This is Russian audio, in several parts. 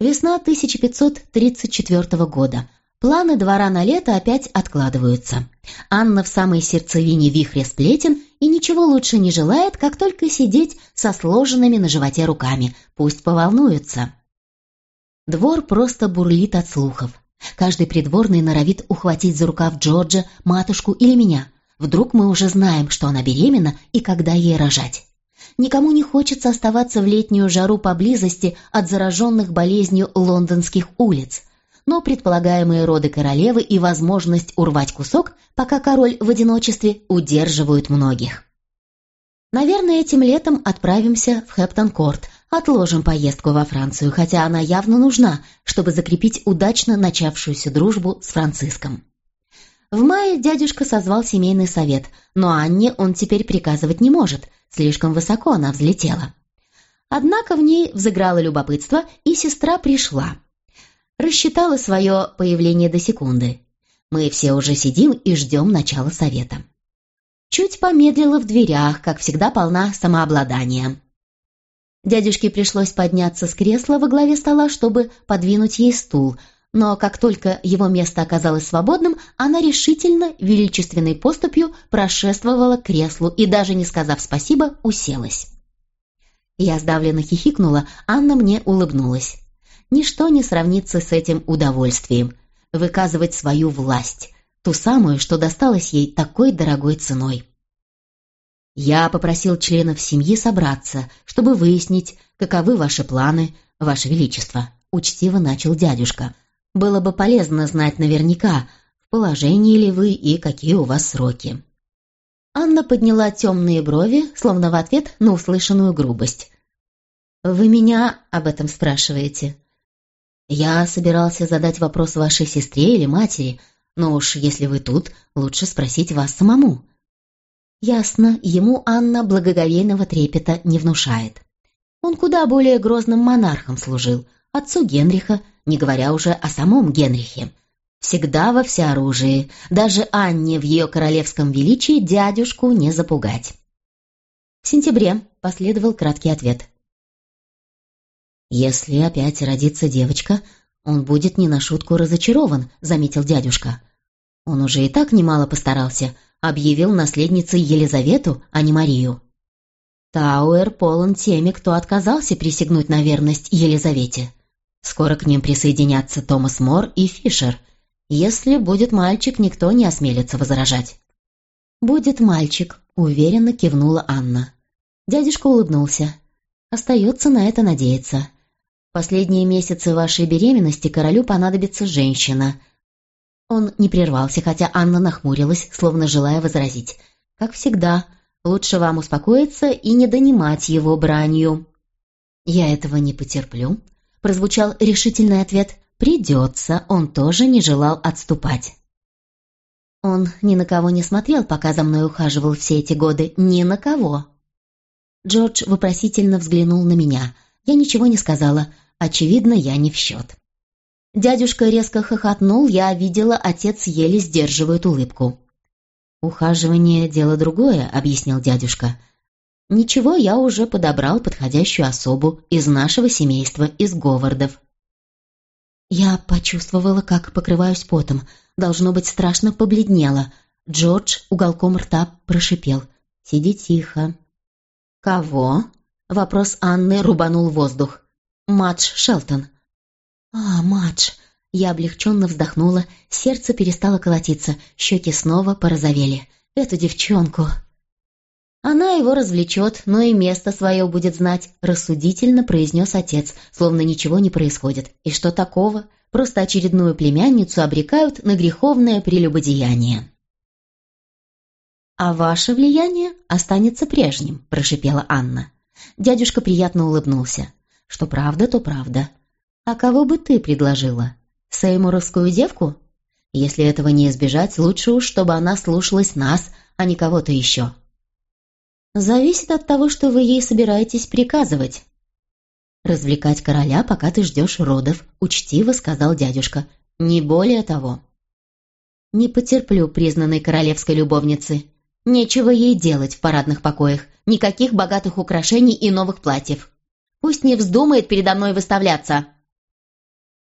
Весна 1534 года. Планы двора на лето опять откладываются. Анна в самой сердцевине вихря сплетен и ничего лучше не желает, как только сидеть со сложенными на животе руками. Пусть поволнуются. Двор просто бурлит от слухов. Каждый придворный норовит ухватить за рукав Джорджа, матушку или меня. Вдруг мы уже знаем, что она беременна и когда ей рожать. Никому не хочется оставаться в летнюю жару поблизости от зараженных болезнью лондонских улиц но предполагаемые роды королевы и возможность урвать кусок, пока король в одиночестве, удерживают многих. Наверное, этим летом отправимся в Хэмптон-Корт, отложим поездку во Францию, хотя она явно нужна, чтобы закрепить удачно начавшуюся дружбу с Франциском. В мае дядюшка созвал семейный совет, но Анне он теперь приказывать не может, слишком высоко она взлетела. Однако в ней взыграло любопытство, и сестра пришла – рассчитала свое появление до секунды. Мы все уже сидим и ждем начала совета. Чуть помедлила в дверях, как всегда полна самообладания. Дядюшке пришлось подняться с кресла во главе стола, чтобы подвинуть ей стул, но как только его место оказалось свободным, она решительно, величественной поступью прошествовала к креслу и, даже не сказав спасибо, уселась. Я сдавленно хихикнула, Анна мне улыбнулась ничто не сравнится с этим удовольствием – выказывать свою власть, ту самую, что досталась ей такой дорогой ценой. Я попросил членов семьи собраться, чтобы выяснить, каковы ваши планы, ваше величество, учтиво начал дядюшка. Было бы полезно знать наверняка, в положении ли вы и какие у вас сроки. Анна подняла темные брови, словно в ответ на услышанную грубость. «Вы меня об этом спрашиваете?» «Я собирался задать вопрос вашей сестре или матери, но уж если вы тут, лучше спросить вас самому». Ясно, ему Анна благоговейного трепета не внушает. Он куда более грозным монархом служил, отцу Генриха, не говоря уже о самом Генрихе. Всегда во всеоружии, даже Анне в ее королевском величии дядюшку не запугать. В сентябре последовал краткий ответ. «Если опять родится девочка, он будет не на шутку разочарован», — заметил дядюшка. Он уже и так немало постарался, объявил наследницей Елизавету, а не Марию. Тауэр полон теми, кто отказался присягнуть на верность Елизавете. Скоро к ним присоединятся Томас Мор и Фишер. Если будет мальчик, никто не осмелится возражать. «Будет мальчик», — уверенно кивнула Анна. Дядюшка улыбнулся. «Остается на это надеяться последние месяцы вашей беременности королю понадобится женщина». Он не прервался, хотя Анна нахмурилась, словно желая возразить. «Как всегда, лучше вам успокоиться и не донимать его бранью». «Я этого не потерплю», — прозвучал решительный ответ. «Придется», он тоже не желал отступать. Он ни на кого не смотрел, пока за мной ухаживал все эти годы. Ни на кого. Джордж вопросительно взглянул на меня. Я ничего не сказала. Очевидно, я не в счет. Дядюшка резко хохотнул, я видела, отец еле сдерживает улыбку. «Ухаживание — дело другое», — объяснил дядюшка. «Ничего, я уже подобрал подходящую особу из нашего семейства, из Говардов». Я почувствовала, как покрываюсь потом. Должно быть, страшно побледнела. Джордж уголком рта прошипел. «Сиди тихо». «Кого?» — вопрос Анны рубанул воздух. Мадж Шелтон». «А, Мадж!» Я облегченно вздохнула, сердце перестало колотиться, щеки снова порозовели. «Эту девчонку!» «Она его развлечет, но и место свое будет знать», — рассудительно произнес отец, словно ничего не происходит. «И что такого? Просто очередную племянницу обрекают на греховное прелюбодеяние». «А ваше влияние останется прежним», — прошипела Анна. Дядюшка приятно улыбнулся. Что правда, то правда. А кого бы ты предложила? Сеймуровскую девку? Если этого не избежать, лучше уж, чтобы она слушалась нас, а не кого-то еще. Зависит от того, что вы ей собираетесь приказывать. «Развлекать короля, пока ты ждешь родов», — учтиво сказал дядюшка. «Не более того». «Не потерплю признанной королевской любовницы. Нечего ей делать в парадных покоях, никаких богатых украшений и новых платьев. Пусть не вздумает передо мной выставляться».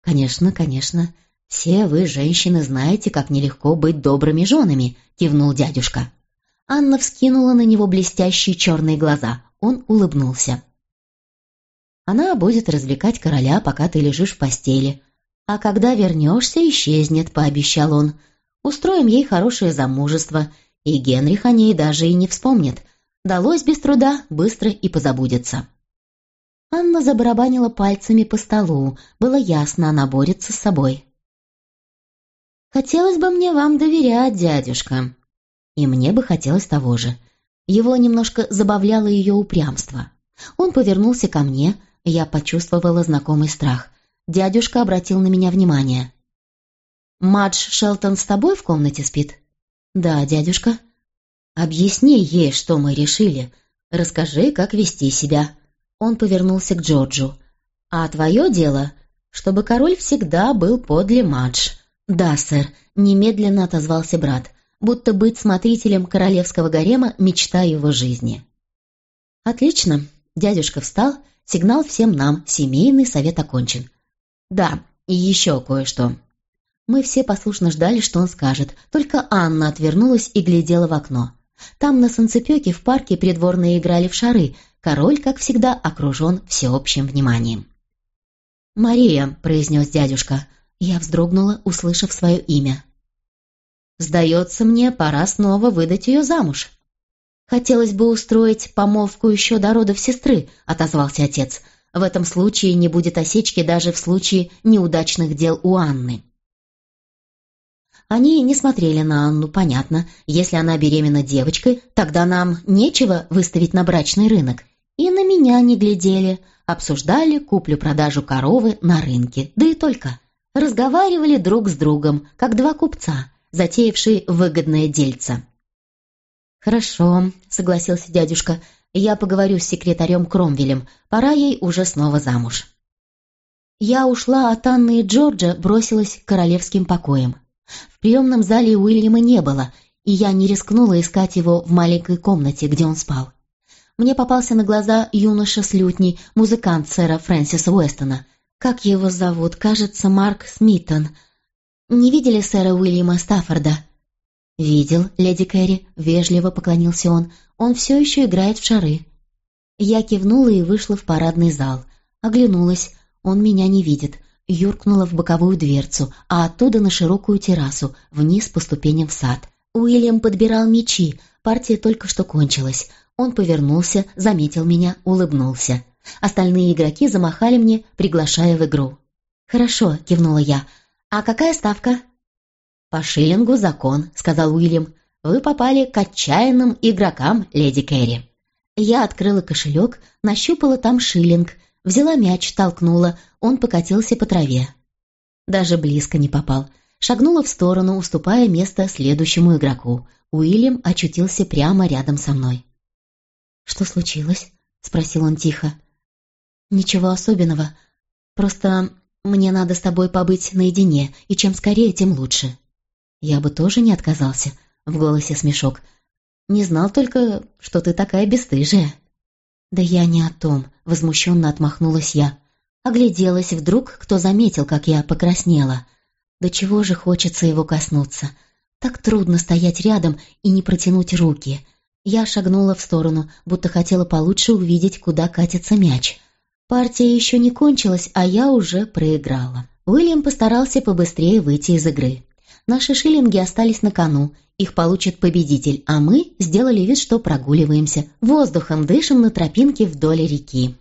«Конечно, конечно. Все вы, женщины, знаете, как нелегко быть добрыми женами», — кивнул дядюшка. Анна вскинула на него блестящие черные глаза. Он улыбнулся. «Она будет развлекать короля, пока ты лежишь в постели. А когда вернешься, исчезнет», — пообещал он. «Устроим ей хорошее замужество, и Генрих о ней даже и не вспомнит. Далось без труда, быстро и позабудется». Анна забарабанила пальцами по столу. Было ясно, она борется с собой. «Хотелось бы мне вам доверять, дядюшка». И мне бы хотелось того же. Его немножко забавляло ее упрямство. Он повернулся ко мне, я почувствовала знакомый страх. Дядюшка обратил на меня внимание. «Мадж Шелтон с тобой в комнате спит?» «Да, дядюшка». «Объясни ей, что мы решили. Расскажи, как вести себя». Он повернулся к Джорджу. «А твое дело, чтобы король всегда был подле Мадж». «Да, сэр», — немедленно отозвался брат, будто быть смотрителем королевского гарема — мечта его жизни. «Отлично», — дядюшка встал, сигнал всем нам, семейный совет окончен. «Да, и еще кое-что». Мы все послушно ждали, что он скажет, только Анна отвернулась и глядела в окно. Там на солнцепеке в парке придворные играли в шары, король, как всегда, окружен всеобщим вниманием. «Мария», — произнес дядюшка, я вздрогнула, услышав свое имя. «Сдается мне, пора снова выдать ее замуж». «Хотелось бы устроить помолвку еще до родов сестры», — отозвался отец. «В этом случае не будет осечки даже в случае неудачных дел у Анны». Они не смотрели на Анну, понятно. Если она беременна девочкой, тогда нам нечего выставить на брачный рынок. И на меня не глядели, обсуждали куплю-продажу коровы на рынке, да и только разговаривали друг с другом, как два купца, затеявшие выгодное дельце. «Хорошо», — согласился дядюшка, — «я поговорю с секретарем Кромвелем, пора ей уже снова замуж». Я ушла от Анны и Джорджа, бросилась к королевским покоям. В приемном зале Уильяма не было, и я не рискнула искать его в маленькой комнате, где он спал. Мне попался на глаза юноша с лютней, музыкант сэра Фрэнсиса Уэстона, как его зовут? Кажется, Марк Смитон. Не видели сэра Уильяма Стаффорда?» «Видел, леди Кэрри», — вежливо поклонился он. «Он все еще играет в шары». Я кивнула и вышла в парадный зал. Оглянулась. Он меня не видит. Юркнула в боковую дверцу, а оттуда на широкую террасу, вниз по ступеням в сад. Уильям подбирал мечи. Партия только что кончилась. Он повернулся, заметил меня, улыбнулся. Остальные игроки замахали мне, приглашая в игру. «Хорошо», — кивнула я. «А какая ставка?» «По шиллингу закон», — сказал Уильям. «Вы попали к отчаянным игрокам, леди Кэрри». Я открыла кошелек, нащупала там шиллинг, взяла мяч, толкнула, он покатился по траве. Даже близко не попал. Шагнула в сторону, уступая место следующему игроку. Уильям очутился прямо рядом со мной. «Что случилось?» — спросил он тихо. «Ничего особенного. Просто мне надо с тобой побыть наедине, и чем скорее, тем лучше». «Я бы тоже не отказался», — в голосе смешок. «Не знал только, что ты такая бесстыжая». «Да я не о том», — возмущенно отмахнулась я. Огляделась вдруг, кто заметил, как я покраснела. Да чего же хочется его коснуться. Так трудно стоять рядом и не протянуть руки. Я шагнула в сторону, будто хотела получше увидеть, куда катится мяч. Партия еще не кончилась, а я уже проиграла. Уильям постарался побыстрее выйти из игры. Наши шиллинги остались на кону, их получит победитель, а мы сделали вид, что прогуливаемся, воздухом дышим на тропинке вдоль реки.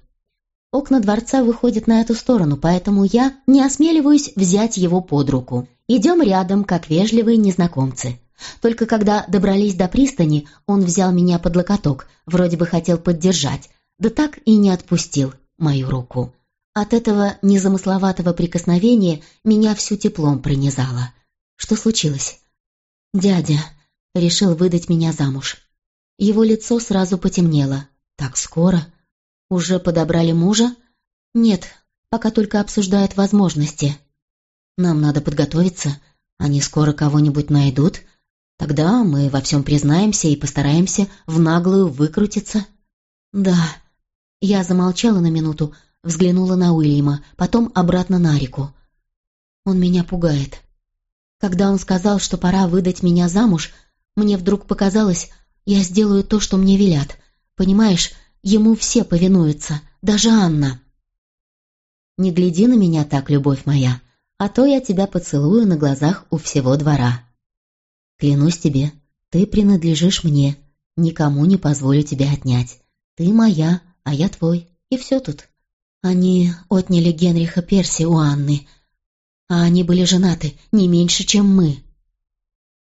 Окна дворца выходят на эту сторону, поэтому я не осмеливаюсь взять его под руку. Идем рядом, как вежливые незнакомцы. Только когда добрались до пристани, он взял меня под локоток, вроде бы хотел поддержать, да так и не отпустил мою руку. От этого незамысловатого прикосновения меня всю теплом пронизало. Что случилось? Дядя решил выдать меня замуж. Его лицо сразу потемнело. Так скоро? Уже подобрали мужа? Нет, пока только обсуждают возможности. Нам надо подготовиться. Они скоро кого-нибудь найдут. Тогда мы во всем признаемся и постараемся в наглую выкрутиться. Да, я замолчала на минуту, взглянула на Уильяма, потом обратно на реку. Он меня пугает. Когда он сказал, что пора выдать меня замуж, мне вдруг показалось, я сделаю то, что мне велят. Понимаешь, ему все повинуются, даже Анна. Не гляди на меня так, любовь моя, а то я тебя поцелую на глазах у всего двора. Клянусь тебе, ты принадлежишь мне, никому не позволю тебя отнять. Ты моя, а я твой, и все тут. Они отняли Генриха Перси у Анны, а они были женаты не меньше, чем мы.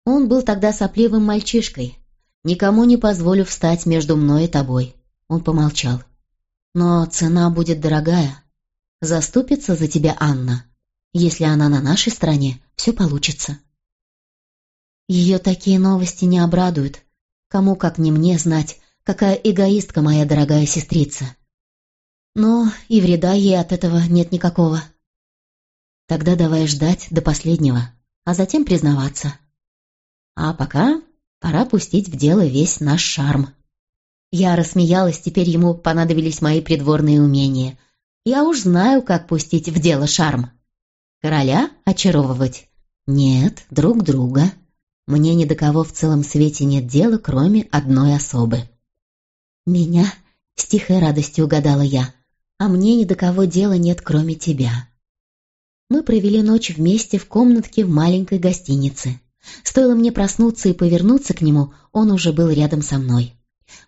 Он был тогда сопливым мальчишкой. Никому не позволю встать между мной и тобой. Он помолчал. Но цена будет дорогая. Заступится за тебя Анна. Если она на нашей стороне, все получится. Ее такие новости не обрадуют. Кому, как не мне, знать, какая эгоистка моя дорогая сестрица. Но и вреда ей от этого нет никакого. Тогда давай ждать до последнего, а затем признаваться. А пока пора пустить в дело весь наш шарм. Я рассмеялась, теперь ему понадобились мои придворные умения. Я уж знаю, как пустить в дело шарм. Короля очаровывать? Нет, друг друга. Мне ни до кого в целом свете нет дела, кроме одной особы. Меня с тихой радостью угадала я, а мне ни до кого дела нет, кроме тебя. Мы провели ночь вместе в комнатке в маленькой гостинице. Стоило мне проснуться и повернуться к нему, он уже был рядом со мной.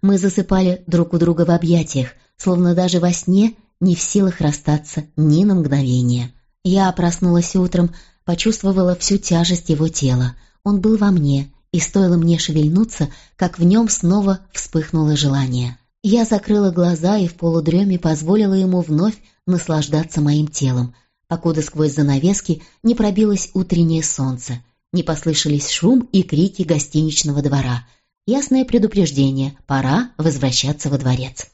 Мы засыпали друг у друга в объятиях, словно даже во сне не в силах расстаться ни на мгновение. Я проснулась утром, почувствовала всю тяжесть его тела. Он был во мне, и стоило мне шевельнуться, как в нем снова вспыхнуло желание. Я закрыла глаза и в полудреме позволила ему вновь наслаждаться моим телом, покуда сквозь занавески не пробилось утреннее солнце, не послышались шум и крики гостиничного двора. Ясное предупреждение — пора возвращаться во дворец.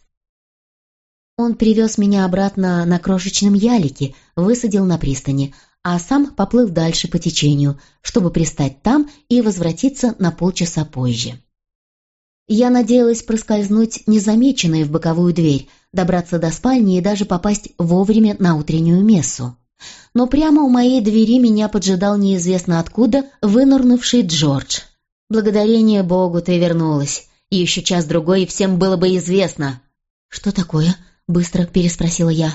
Он привез меня обратно на крошечном ялике, высадил на пристани, а сам поплыл дальше по течению, чтобы пристать там и возвратиться на полчаса позже. Я надеялась проскользнуть незамеченной в боковую дверь, добраться до спальни и даже попасть вовремя на утреннюю мессу но прямо у моей двери меня поджидал неизвестно откуда вынурнувший Джордж. «Благодарение Богу ты вернулась. Еще час-другой, и всем было бы известно». «Что такое?» — быстро переспросила я.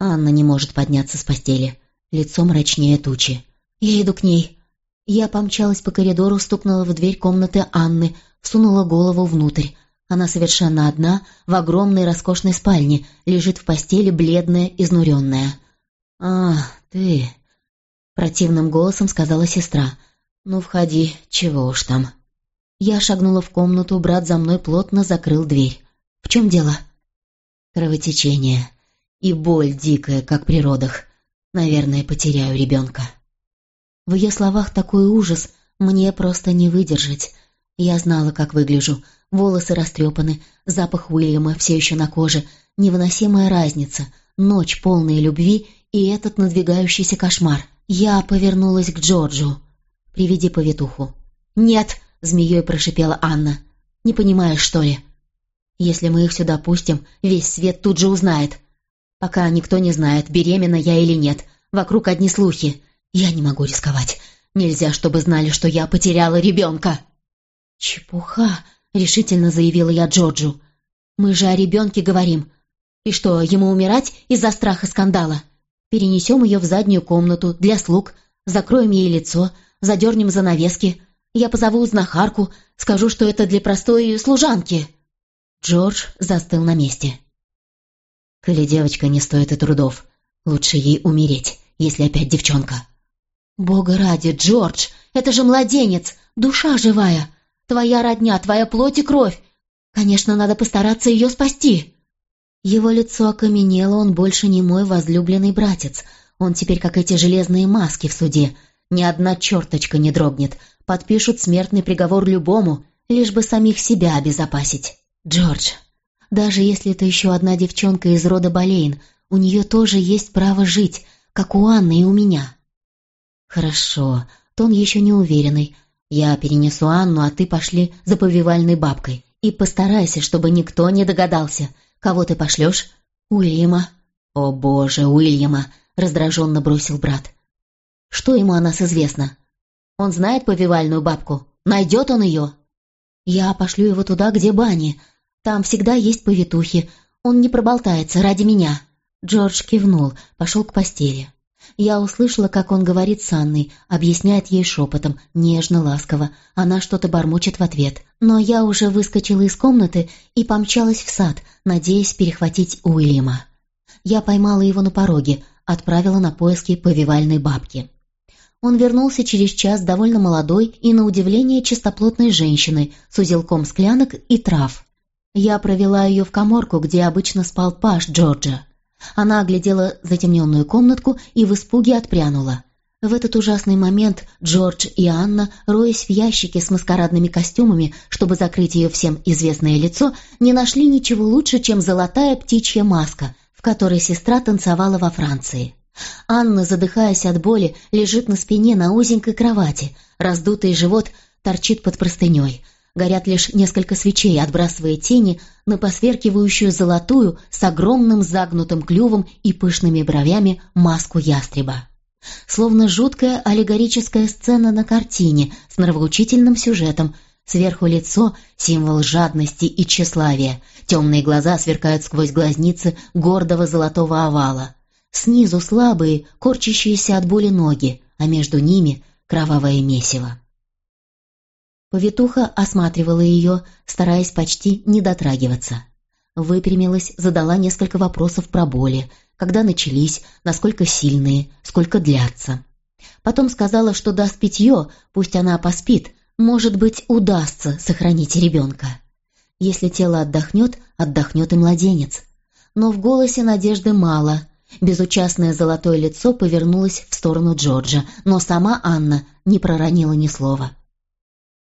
Анна не может подняться с постели. Лицо мрачнее тучи. «Я иду к ней». Я помчалась по коридору, стукнула в дверь комнаты Анны, сунула голову внутрь. Она совершенно одна, в огромной роскошной спальне, лежит в постели, бледная, изнуренная. «А, ты...» — противным голосом сказала сестра. «Ну, входи, чего уж там». Я шагнула в комнату, брат за мной плотно закрыл дверь. «В чем дело?» «Кровотечение. И боль дикая, как при родах. Наверное, потеряю ребенка». В ее словах такой ужас, мне просто не выдержать. Я знала, как выгляжу. Волосы растрепаны, запах Уильяма все еще на коже, невыносимая разница, ночь полная любви и этот надвигающийся кошмар. Я повернулась к Джорджу. «Приведи повитуху». «Нет!» — змеей прошипела Анна. «Не понимаешь, что ли?» «Если мы их сюда пустим, весь свет тут же узнает. Пока никто не знает, беременна я или нет. Вокруг одни слухи. Я не могу рисковать. Нельзя, чтобы знали, что я потеряла ребенка». «Чепуха!» — решительно заявила я Джорджу. «Мы же о ребенке говорим. И что, ему умирать из-за страха скандала?» Перенесем ее в заднюю комнату для слуг, закроем ей лицо, задернем занавески. Я позову знахарку, скажу, что это для простой служанки». Джордж застыл на месте. «Коли девочка не стоит и трудов, лучше ей умереть, если опять девчонка». «Бога ради, Джордж, это же младенец, душа живая, твоя родня, твоя плоть и кровь. Конечно, надо постараться ее спасти». Его лицо окаменело, он больше не мой возлюбленный братец. Он теперь как эти железные маски в суде. Ни одна черточка не дрогнет. Подпишут смертный приговор любому, лишь бы самих себя обезопасить. Джордж, даже если это еще одна девчонка из рода Болейн, у нее тоже есть право жить, как у Анны и у меня. Хорошо, тон еще не уверенный. Я перенесу Анну, а ты пошли за повивальной бабкой. И постарайся, чтобы никто не догадался — «Кого ты пошлешь?» «Уильяма». «О боже, Уильяма!» — раздраженно бросил брат. Что ему о нас известно? Он знает повивальную бабку? Найдет он ее? Я пошлю его туда, где бани. Там всегда есть повитухи. Он не проболтается ради меня. Джордж кивнул, пошел к постели. Я услышала, как он говорит с Анной, объясняет ей шепотом, нежно, ласково. Она что-то бормочет в ответ. Но я уже выскочила из комнаты и помчалась в сад, надеясь перехватить Уильяма. Я поймала его на пороге, отправила на поиски повивальной бабки. Он вернулся через час довольно молодой и, на удивление, чистоплотной женщиной с узелком склянок и трав. Я провела ее в коморку, где обычно спал паш Джорджа. Она оглядела затемненную комнатку и в испуге отпрянула. В этот ужасный момент Джордж и Анна, роясь в ящике с маскарадными костюмами, чтобы закрыть ее всем известное лицо, не нашли ничего лучше, чем золотая птичья маска, в которой сестра танцевала во Франции. Анна, задыхаясь от боли, лежит на спине на узенькой кровати, раздутый живот торчит под простыней – горят лишь несколько свечей, отбрасывая тени на посверкивающую золотую с огромным загнутым клювом и пышными бровями маску ястреба. Словно жуткая аллегорическая сцена на картине с нравоучительным сюжетом. Сверху лицо — символ жадности и тщеславия. Темные глаза сверкают сквозь глазницы гордого золотого овала. Снизу слабые, корчащиеся от боли ноги, а между ними — кровавое месиво. Повитуха осматривала ее, стараясь почти не дотрагиваться. Выпрямилась, задала несколько вопросов про боли, когда начались, насколько сильные, сколько длятся. Потом сказала, что даст питье, пусть она поспит, может быть, удастся сохранить ребенка. Если тело отдохнет, отдохнет и младенец. Но в голосе надежды мало. Безучастное золотое лицо повернулось в сторону Джорджа, но сама Анна не проронила ни слова.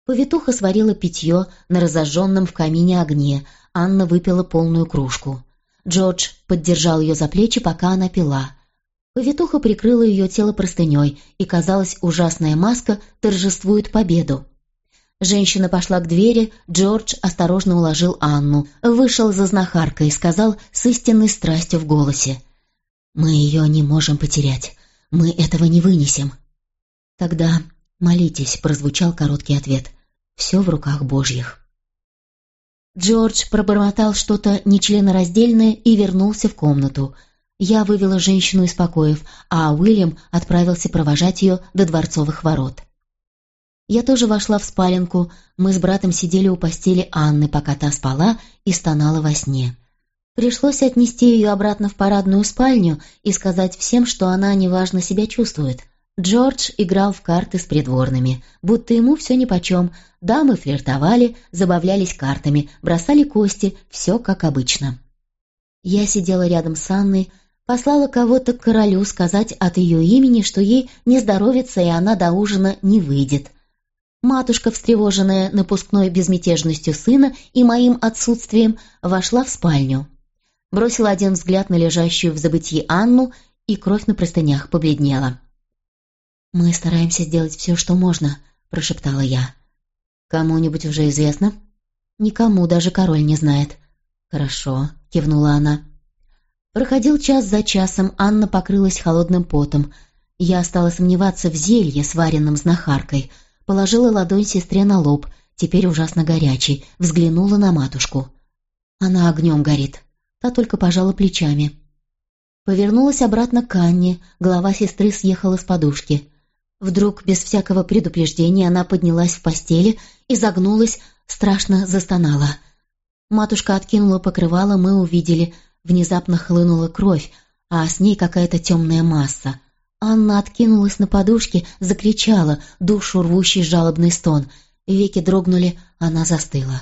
Повитуха сварила питье на разожженном в камине огне. Анна выпила полную кружку. Джордж поддержал ее за плечи, пока она пила. Повитуха прикрыла ее тело простыней, и, казалось, ужасная маска торжествует победу. Женщина пошла к двери, Джордж осторожно уложил Анну, вышел за знахаркой и сказал с истинной страстью в голосе. «Мы ее не можем потерять. Мы этого не вынесем». «Тогда молитесь», — прозвучал короткий ответ. Все в руках Божьих. Джордж пробормотал что-то нечленораздельное и вернулся в комнату. Я вывела женщину из покоев, а Уильям отправился провожать ее до дворцовых ворот. Я тоже вошла в спаленку, мы с братом сидели у постели Анны, пока та спала и стонала во сне. Пришлось отнести ее обратно в парадную спальню и сказать всем, что она неважно себя чувствует – Джордж играл в карты с придворными, будто ему все нипочем. Дамы флиртовали, забавлялись картами, бросали кости, все как обычно. Я сидела рядом с Анной, послала кого-то к королю сказать от ее имени, что ей не здоровится и она до ужина не выйдет. Матушка, встревоженная напускной безмятежностью сына и моим отсутствием, вошла в спальню. Бросила один взгляд на лежащую в забытии Анну, и кровь на простынях побледнела. «Мы стараемся сделать все, что можно», — прошептала я. «Кому-нибудь уже известно?» «Никому, даже король не знает». «Хорошо», — кивнула она. Проходил час за часом, Анна покрылась холодным потом. Я стала сомневаться в зелье, сваренном знахаркой. Положила ладонь сестре на лоб, теперь ужасно горячий, взглянула на матушку. Она огнем горит. Та только пожала плечами. Повернулась обратно к Анне, голова сестры съехала с подушки. Вдруг, без всякого предупреждения, она поднялась в постели и загнулась, страшно застонала. Матушка откинула покрывало, мы увидели. Внезапно хлынула кровь, а с ней какая-то темная масса. Анна откинулась на подушке, закричала, душу рвущий жалобный стон. Веки дрогнули, она застыла.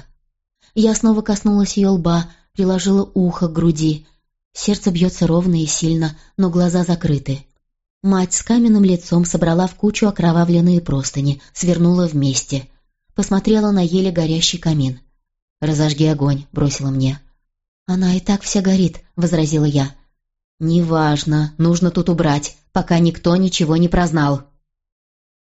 Я снова коснулась ее лба, приложила ухо к груди. Сердце бьется ровно и сильно, но глаза закрыты. Мать с каменным лицом собрала в кучу окровавленные простыни, свернула вместе. Посмотрела на еле горящий камин. «Разожги огонь», — бросила мне. «Она и так вся горит», — возразила я. «Неважно, нужно тут убрать, пока никто ничего не прознал».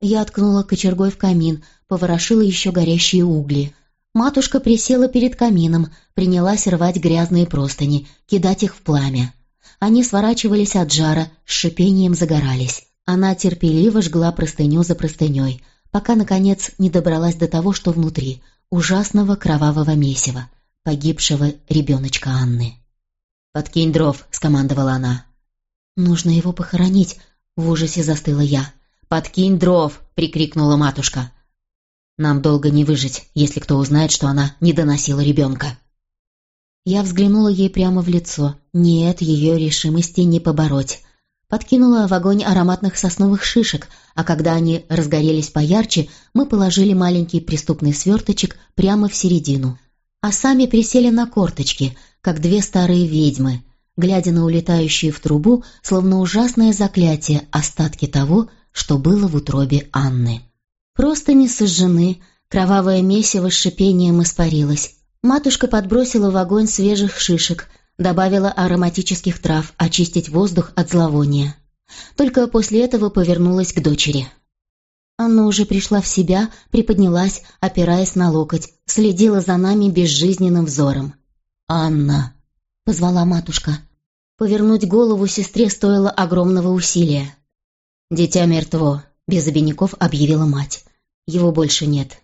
Я откнула кочергой в камин, поворошила еще горящие угли. Матушка присела перед камином, принялась рвать грязные простыни, кидать их в пламя. Они сворачивались от жара, с шипением загорались. Она терпеливо жгла простыню за простыней, пока, наконец, не добралась до того, что внутри, ужасного кровавого месива, погибшего ребеночка Анны. «Подкинь дров», — скомандовала она. «Нужно его похоронить», — в ужасе застыла я. «Подкинь дров!» — прикрикнула матушка. «Нам долго не выжить, если кто узнает, что она не доносила ребенка». Я взглянула ей прямо в лицо. Нет, ее решимости не побороть. Подкинула в огонь ароматных сосновых шишек, а когда они разгорелись поярче, мы положили маленький преступный сверточек прямо в середину. А сами присели на корточки, как две старые ведьмы, глядя на улетающие в трубу, словно ужасное заклятие, остатки того, что было в утробе Анны. Просто не сожжены, кровавое месиво с шипением испарилось. Матушка подбросила в огонь свежих шишек, добавила ароматических трав, очистить воздух от зловония. Только после этого повернулась к дочери. Анна уже пришла в себя, приподнялась, опираясь на локоть, следила за нами безжизненным взором. «Анна!» — позвала матушка. Повернуть голову сестре стоило огромного усилия. «Дитя мертво», — без обиняков объявила мать. «Его больше нет.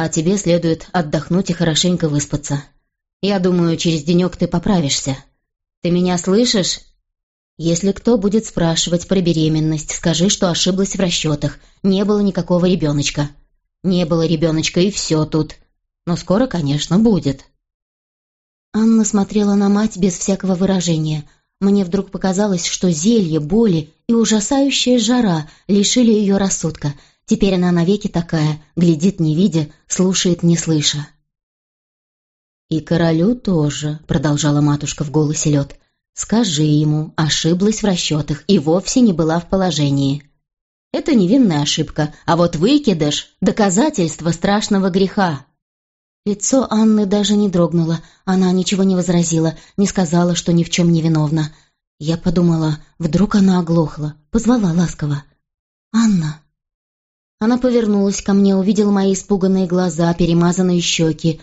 А тебе следует отдохнуть и хорошенько выспаться. Я думаю, через денек ты поправишься. Ты меня слышишь?» «Если кто будет спрашивать про беременность, скажи, что ошиблась в расчетах. Не было никакого ребеночка. Не было ребеночка, и все тут. Но скоро, конечно, будет». Анна смотрела на мать без всякого выражения — мне вдруг показалось, что зелье, боли и ужасающая жара лишили ее рассудка. Теперь она навеки такая, глядит не видя, слушает не слыша. «И королю тоже», — продолжала матушка в голосе лед. «Скажи ему, ошиблась в расчетах и вовсе не была в положении. Это невинная ошибка, а вот выкидыш — доказательство страшного греха». Лицо Анны даже не дрогнуло, она ничего не возразила, не сказала, что ни в чем не виновна. Я подумала, вдруг она оглохла, позвала ласково. «Анна!» Она повернулась ко мне, увидела мои испуганные глаза, перемазанные щеки.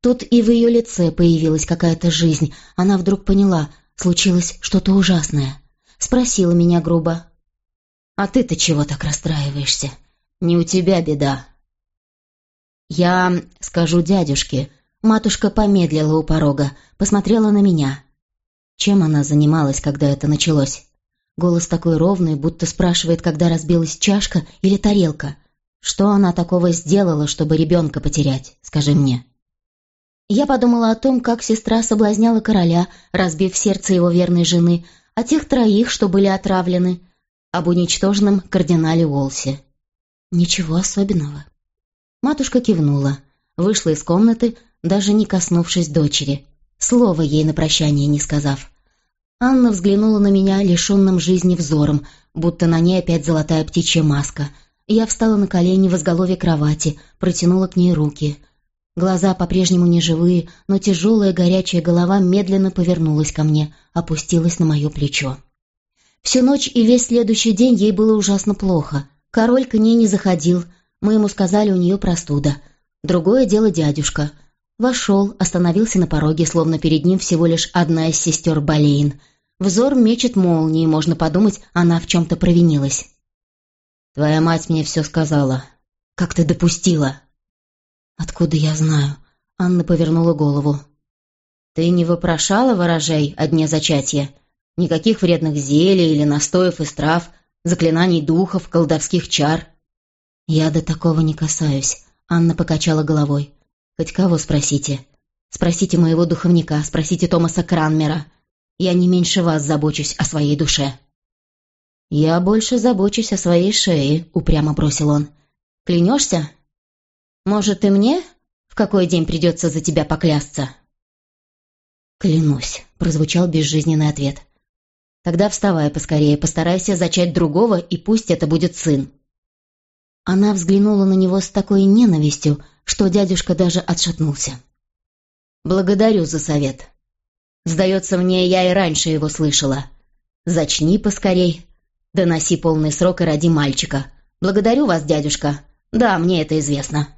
Тут и в ее лице появилась какая-то жизнь. Она вдруг поняла, случилось что-то ужасное. Спросила меня грубо. «А ты-то чего так расстраиваешься? Не у тебя беда, «Я скажу дядюшке». Матушка помедлила у порога, посмотрела на меня. Чем она занималась, когда это началось? Голос такой ровный, будто спрашивает, когда разбилась чашка или тарелка. Что она такого сделала, чтобы ребенка потерять? Скажи мне. Я подумала о том, как сестра соблазняла короля, разбив сердце его верной жены, о тех троих, что были отравлены, об уничтоженном кардинале Уолсе. Ничего особенного. Матушка кивнула, вышла из комнаты, даже не коснувшись дочери, слова ей на прощание не сказав. Анна взглянула на меня лишенным жизни взором, будто на ней опять золотая птичья маска. Я встала на колени в изголовье кровати, протянула к ней руки. Глаза по-прежнему неживые, но тяжелая горячая голова медленно повернулась ко мне, опустилась на мое плечо. Всю ночь и весь следующий день ей было ужасно плохо. Король к ней не заходил, мы ему сказали, у нее простуда. Другое дело дядюшка. Вошел, остановился на пороге, словно перед ним всего лишь одна из сестер Болейн. Взор мечет молнии, можно подумать, она в чем-то провинилась. «Твоя мать мне все сказала. Как ты допустила?» «Откуда я знаю?» Анна повернула голову. «Ты не вопрошала ворожей о дне зачатия? Никаких вредных зелий или настоев из трав, заклинаний духов, колдовских чар?» «Я до такого не касаюсь», — Анна покачала головой. «Хоть кого спросите. Спросите моего духовника, спросите Томаса Кранмера. Я не меньше вас забочусь о своей душе». «Я больше забочусь о своей шее», — упрямо бросил он. «Клянешься? Может, и мне в какой день придется за тебя поклясться?» «Клянусь», — прозвучал безжизненный ответ. «Тогда вставай поскорее, постарайся зачать другого, и пусть это будет сын». Она взглянула на него с такой ненавистью, что дядюшка даже отшатнулся. «Благодарю за совет. Сдается мне, я и раньше его слышала. Зачни поскорей. Доноси полный срок и роди мальчика. Благодарю вас, дядюшка. Да, мне это известно».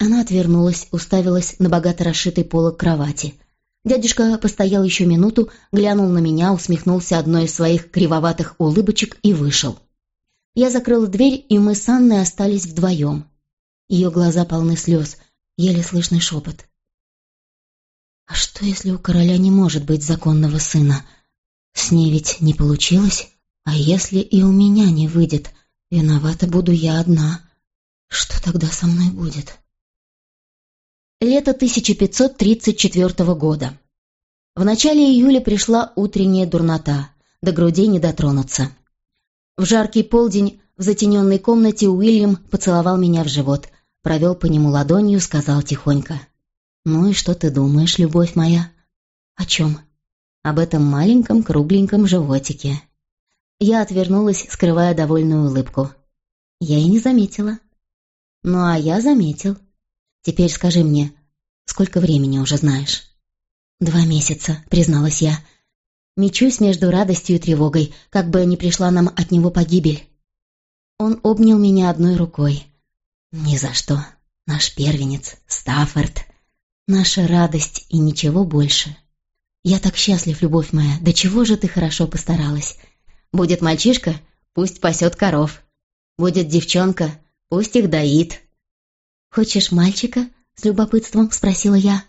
Она отвернулась, уставилась на богато расшитый полок кровати. Дядюшка постоял еще минуту, глянул на меня, усмехнулся одной из своих кривоватых улыбочек и вышел. Я закрыла дверь, и мы с Анной остались вдвоем. Ее глаза полны слез, еле слышный шепот. «А что, если у короля не может быть законного сына? С ней ведь не получилось? А если и у меня не выйдет? Виновата буду я одна. Что тогда со мной будет?» Лето 1534 года. В начале июля пришла утренняя дурнота, до грудей не дотронуться. В жаркий полдень в затененной комнате Уильям поцеловал меня в живот, провел по нему ладонью, сказал тихонько. «Ну и что ты думаешь, любовь моя?» «О чем?» «Об этом маленьком кругленьком животике». Я отвернулась, скрывая довольную улыбку. Я и не заметила. «Ну а я заметил», Теперь скажи мне, сколько времени уже знаешь?» «Два месяца», — призналась я. Мечусь между радостью и тревогой, как бы не пришла нам от него погибель. Он обнял меня одной рукой. «Ни за что. Наш первенец, Стаффорд. Наша радость и ничего больше. Я так счастлив, любовь моя. Да чего же ты хорошо постаралась. Будет мальчишка, пусть пасет коров. Будет девчонка, пусть их доит. «Хочешь мальчика?» — с любопытством спросила я.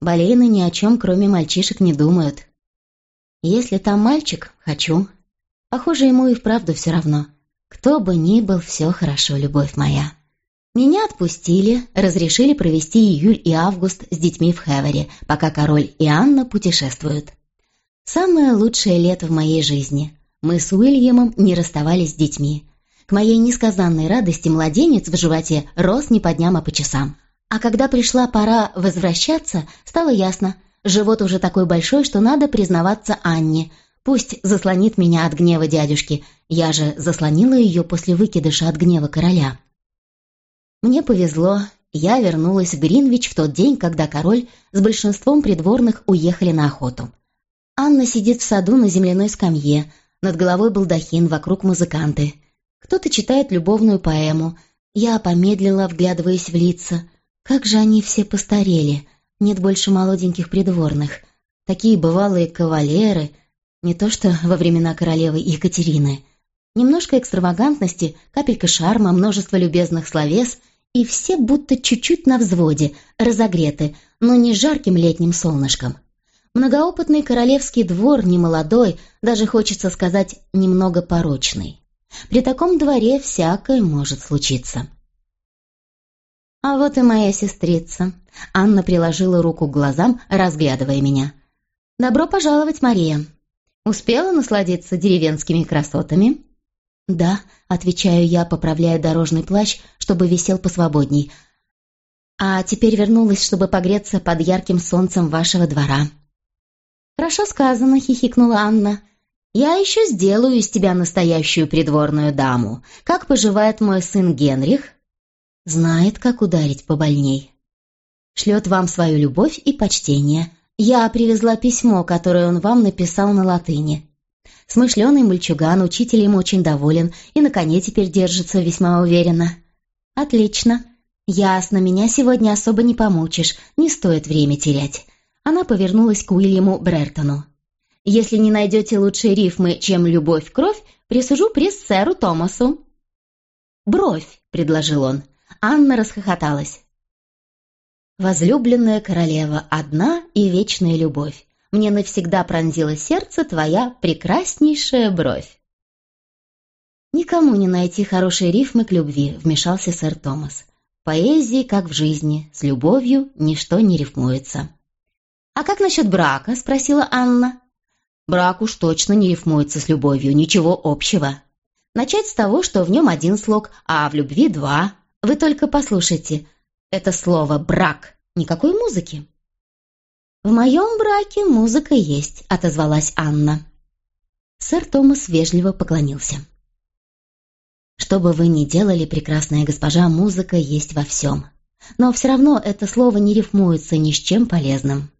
Болейны ни о чем, кроме мальчишек, не думают. «Если там мальчик, хочу. Похоже, ему и вправду все равно. Кто бы ни был, все хорошо, любовь моя». Меня отпустили, разрешили провести июль и август с детьми в Хевере, пока король и Анна путешествуют. Самое лучшее лето в моей жизни. Мы с Уильямом не расставались с детьми. К моей несказанной радости младенец в животе рос не по дням, а по часам. А когда пришла пора возвращаться, стало ясно, живот уже такой большой, что надо признаваться Анне. Пусть заслонит меня от гнева дядюшки, я же заслонила ее после выкидыша от гнева короля. Мне повезло, я вернулась в Гринвич в тот день, когда король с большинством придворных уехали на охоту. Анна сидит в саду на земляной скамье, над головой балдахин, вокруг музыканты – кто-то читает любовную поэму. Я помедлила, вглядываясь в лица. Как же они все постарели. Нет больше молоденьких придворных. Такие бывалые кавалеры. Не то что во времена королевы Екатерины. Немножко экстравагантности, капелька шарма, множество любезных словес, и все будто чуть-чуть на взводе, разогреты, но не жарким летним солнышком. Многоопытный королевский двор, немолодой, даже хочется сказать, немного порочный. При таком дворе всякое может случиться. А вот и моя сестрица. Анна приложила руку к глазам, разглядывая меня. «Добро пожаловать, Мария. Успела насладиться деревенскими красотами?» «Да», — отвечаю я, поправляя дорожный плащ, чтобы висел посвободней. «А теперь вернулась, чтобы погреться под ярким солнцем вашего двора». «Хорошо сказано», — хихикнула Анна. Я еще сделаю из тебя настоящую придворную даму. Как поживает мой сын Генрих? Знает, как ударить побольней. Шлет вам свою любовь и почтение. Я привезла письмо, которое он вам написал на латыни. Смышленый мальчуган, учитель им очень доволен и на коне теперь держится весьма уверенно. Отлично. Ясно, меня сегодня особо не помучишь, не стоит время терять. Она повернулась к Уильяму Брертону. Если не найдете лучшей рифмы, чем «любовь, кровь», присужу приз сэру Томасу». «Бровь», — предложил он. Анна расхохоталась. «Возлюбленная королева, одна и вечная любовь. Мне навсегда пронзило сердце твоя прекраснейшая бровь». «Никому не найти хорошей рифмы к любви», — вмешался сэр Томас. «Поэзии, как в жизни, с любовью ничто не рифмуется». «А как насчет брака?» — спросила Анна. Брак уж точно не рифмуется с любовью, ничего общего. Начать с того, что в нем один слог, а в любви два. Вы только послушайте. Это слово «брак». Никакой музыки. «В моем браке музыка есть», — отозвалась Анна. Сэр Томас вежливо поклонился. «Что бы вы ни делали, прекрасная госпожа, музыка есть во всем. Но все равно это слово не рифмуется ни с чем полезным.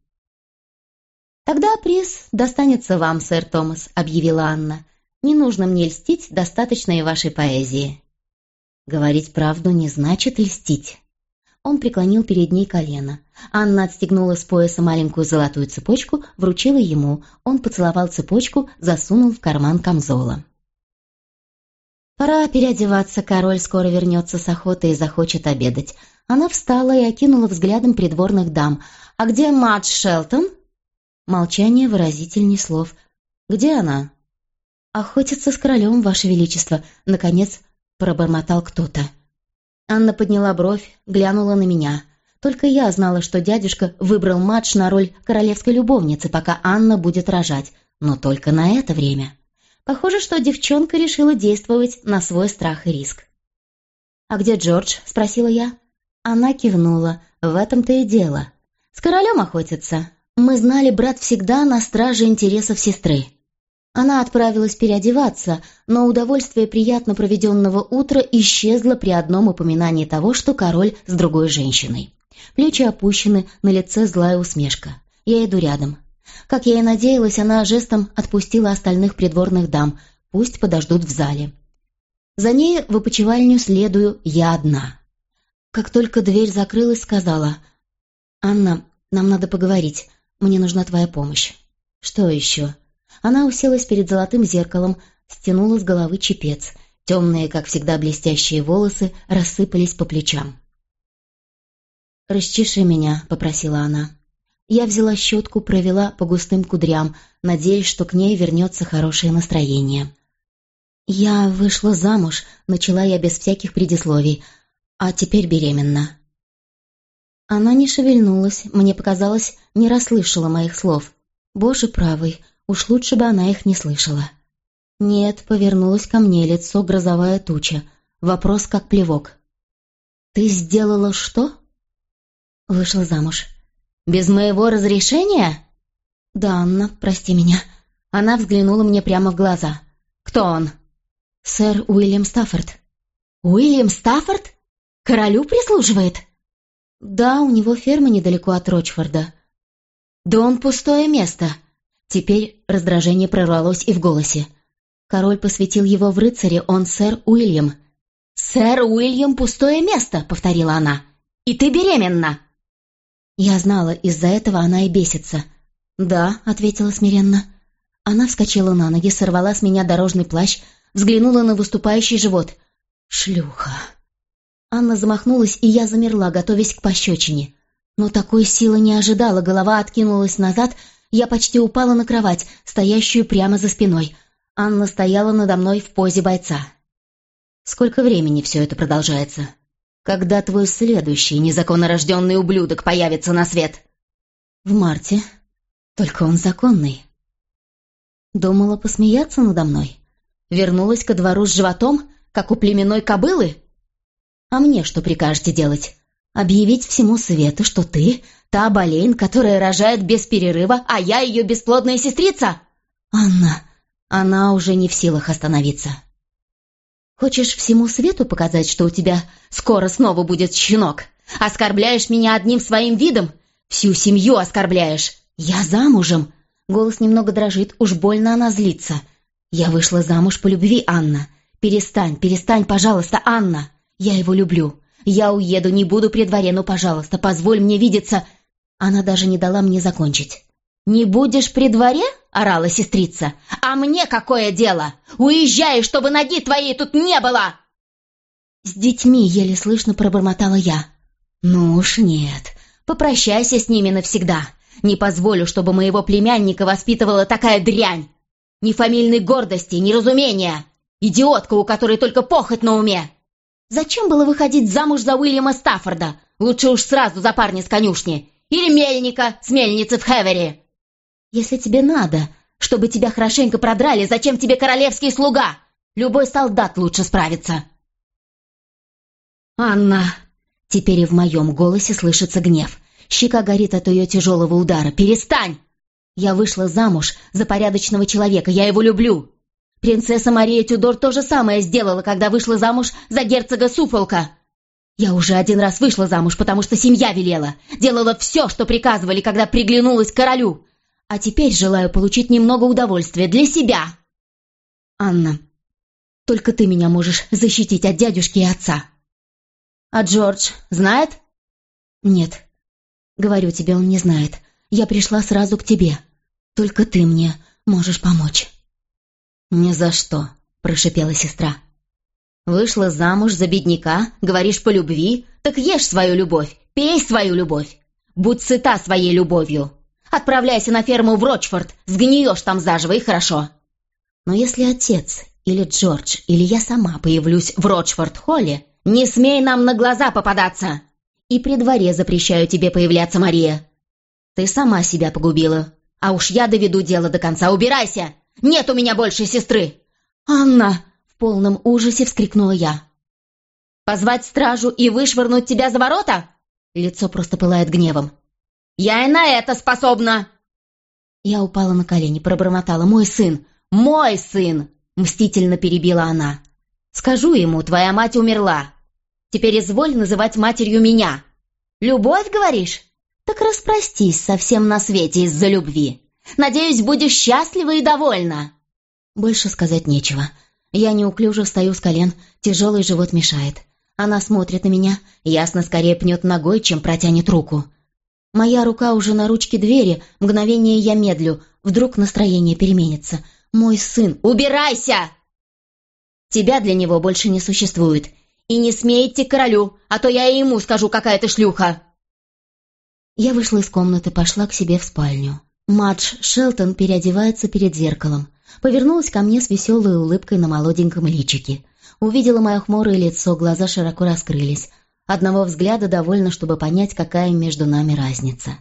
«Тогда приз достанется вам, сэр Томас», — объявила Анна. «Не нужно мне льстить, достаточно и вашей поэзии». «Говорить правду не значит льстить». Он преклонил перед ней колено. Анна отстегнула с пояса маленькую золотую цепочку, вручила ему. Он поцеловал цепочку, засунул в карман камзола. Пора переодеваться, король скоро вернется с охоты и захочет обедать. Она встала и окинула взглядом придворных дам. «А где Мадж Шелтон?» Молчание выразительней слов. «Где она?» «Охотится с королем, ваше величество», — наконец пробормотал кто-то. Анна подняла бровь, глянула на меня. Только я знала, что дядюшка выбрал Мадж на роль королевской любовницы, пока Анна будет рожать, но только на это время. Похоже, что девчонка решила действовать на свой страх и риск. «А где Джордж?» — спросила я. Она кивнула. «В этом-то и дело. С королем охотится. Мы знали, брат всегда на страже интересов сестры. Она отправилась переодеваться, но удовольствие приятно проведенного утра исчезло при одном упоминании того, что король с другой женщиной. Плечи опущены, на лице злая усмешка. Я иду рядом. Как я и надеялась, она жестом отпустила остальных придворных дам. Пусть подождут в зале. За ней в опочивальню следую я одна. Как только дверь закрылась, сказала, «Анна, нам надо поговорить. Мне нужна твоя помощь». «Что еще?» Она уселась перед золотым зеркалом, стянула с головы чепец. Темные, как всегда, блестящие волосы рассыпались по плечам. «Расчеши меня», — попросила она. Я взяла щетку, провела по густым кудрям, надеясь, что к ней вернется хорошее настроение. «Я вышла замуж», — начала я без всяких предисловий, «а теперь беременна». Она не шевельнулась, мне показалось, не расслышала моих слов. «Боже правый, Уж лучше бы она их не слышала. Нет, повернулась ко мне лицо грозовая туча. Вопрос как плевок. «Ты сделала что?» Вышла замуж. «Без моего разрешения?» «Да, Анна, прости меня». Она взглянула мне прямо в глаза. «Кто он?» «Сэр Уильям Стаффорд». «Уильям Стаффорд? Королю прислуживает?» «Да, у него ферма недалеко от Рочфорда». «Да он пустое место. Теперь раздражение прорвалось и в голосе. Король посвятил его в рыцаре, он сэр Уильям. «Сэр Уильям — пустое место», — повторила она. «И ты беременна!» Я знала, из-за этого она и бесится. «Да», — ответила смиренно. Она вскочила на ноги, сорвала с меня дорожный плащ, взглянула на выступающий живот. «Шлюха!» Анна замахнулась, и я замерла, готовясь к пощечине. Но такой силы не ожидала, голова откинулась назад — я почти упала на кровать, стоящую прямо за спиной. Анна стояла надо мной в позе бойца. «Сколько времени все это продолжается? Когда твой следующий незаконно рожденный ублюдок появится на свет?» «В марте. Только он законный». Думала посмеяться надо мной. Вернулась ко двору с животом, как у племенной кобылы? А мне что прикажете делать? Объявить всему свету, что ты Та болейн, которая рожает без перерыва, а я ее бесплодная сестрица? Анна, она уже не в силах остановиться. Хочешь всему свету показать, что у тебя скоро снова будет щенок? Оскорбляешь меня одним своим видом? Всю семью оскорбляешь. Я замужем. Голос немного дрожит, уж больно она злится. Я вышла замуж по любви, Анна. Перестань, перестань, пожалуйста, Анна. Я его люблю. Я уеду, не буду при дворе, но, пожалуйста, позволь мне видеться она даже не дала мне закончить. «Не будешь при дворе?» — орала сестрица. «А мне какое дело? Уезжай, чтобы ноги твоей тут не было!» С детьми еле слышно пробормотала я. «Ну уж нет, попрощайся с ними навсегда. Не позволю, чтобы моего племянника воспитывала такая дрянь. Ни фамильной гордости, ни разумения. Идиотка, у которой только похоть на уме. Зачем было выходить замуж за Уильяма Стаффорда? Лучше уж сразу за парня с конюшни. Или мельника с мельницы в Хевери. Если тебе надо, чтобы тебя хорошенько продрали, зачем тебе королевский слуга? Любой солдат лучше справится. Анна. Теперь и в моем голосе слышится гнев. Щека горит от ее тяжелого удара. Перестань! Я вышла замуж за порядочного человека, я его люблю. Принцесса Мария Тюдор то же самое сделала, когда вышла замуж за герцога Суфолка. Я уже один раз вышла замуж, потому что семья велела. Делала все, что приказывали, когда приглянулась королю. А теперь желаю получить немного удовольствия для себя. Анна, только ты меня можешь защитить от дядюшки и отца. А Джордж знает? Нет. Говорю тебе, он не знает. Я пришла сразу к тебе. Только ты мне можешь помочь. Ни за что, прошипела сестра. Вышла замуж за бедняка, говоришь по любви, так ешь свою любовь, пей свою любовь. Будь сыта своей любовью. Отправляйся на ферму в Рочфорд, сгниешь там заживо и хорошо. Но если отец или Джордж, или я сама появлюсь в Рочфорд-холле, не смей нам на глаза попадаться. И при дворе запрещаю тебе появляться, Мария. Ты сама себя погубила. А уж я доведу дело до конца. Убирайся! Нет у меня больше сестры!» «Анна!» — в полном ужасе вскрикнула я. «Позвать стражу и вышвырнуть тебя за ворота?» Лицо просто пылает гневом. «Я и на это способна!» Я упала на колени, пробормотала. «Мой сын! Мой сын!» Мстительно перебила она. «Скажу ему, твоя мать умерла. Теперь изволь называть матерью меня. Любовь, говоришь? Так распростись со всем на свете из-за любви. Надеюсь, будешь счастлива и довольна». Больше сказать нечего. Я неуклюже встаю с колен, тяжелый живот мешает. Она смотрит на меня, ясно скорее пнет ногой, чем протянет руку. Моя рука уже на ручке двери, мгновение я медлю, вдруг настроение переменится. «Мой сын, убирайся!» «Тебя для него больше не существует, и не смей идти к королю, а то я и ему скажу, какая ты шлюха!» Я вышла из комнаты, пошла к себе в спальню. Мадж Шелтон переодевается перед зеркалом. Повернулась ко мне с веселой улыбкой на молоденьком личике. Увидела мое хмурое лицо, глаза широко раскрылись. Одного взгляда довольно, чтобы понять, какая между нами разница.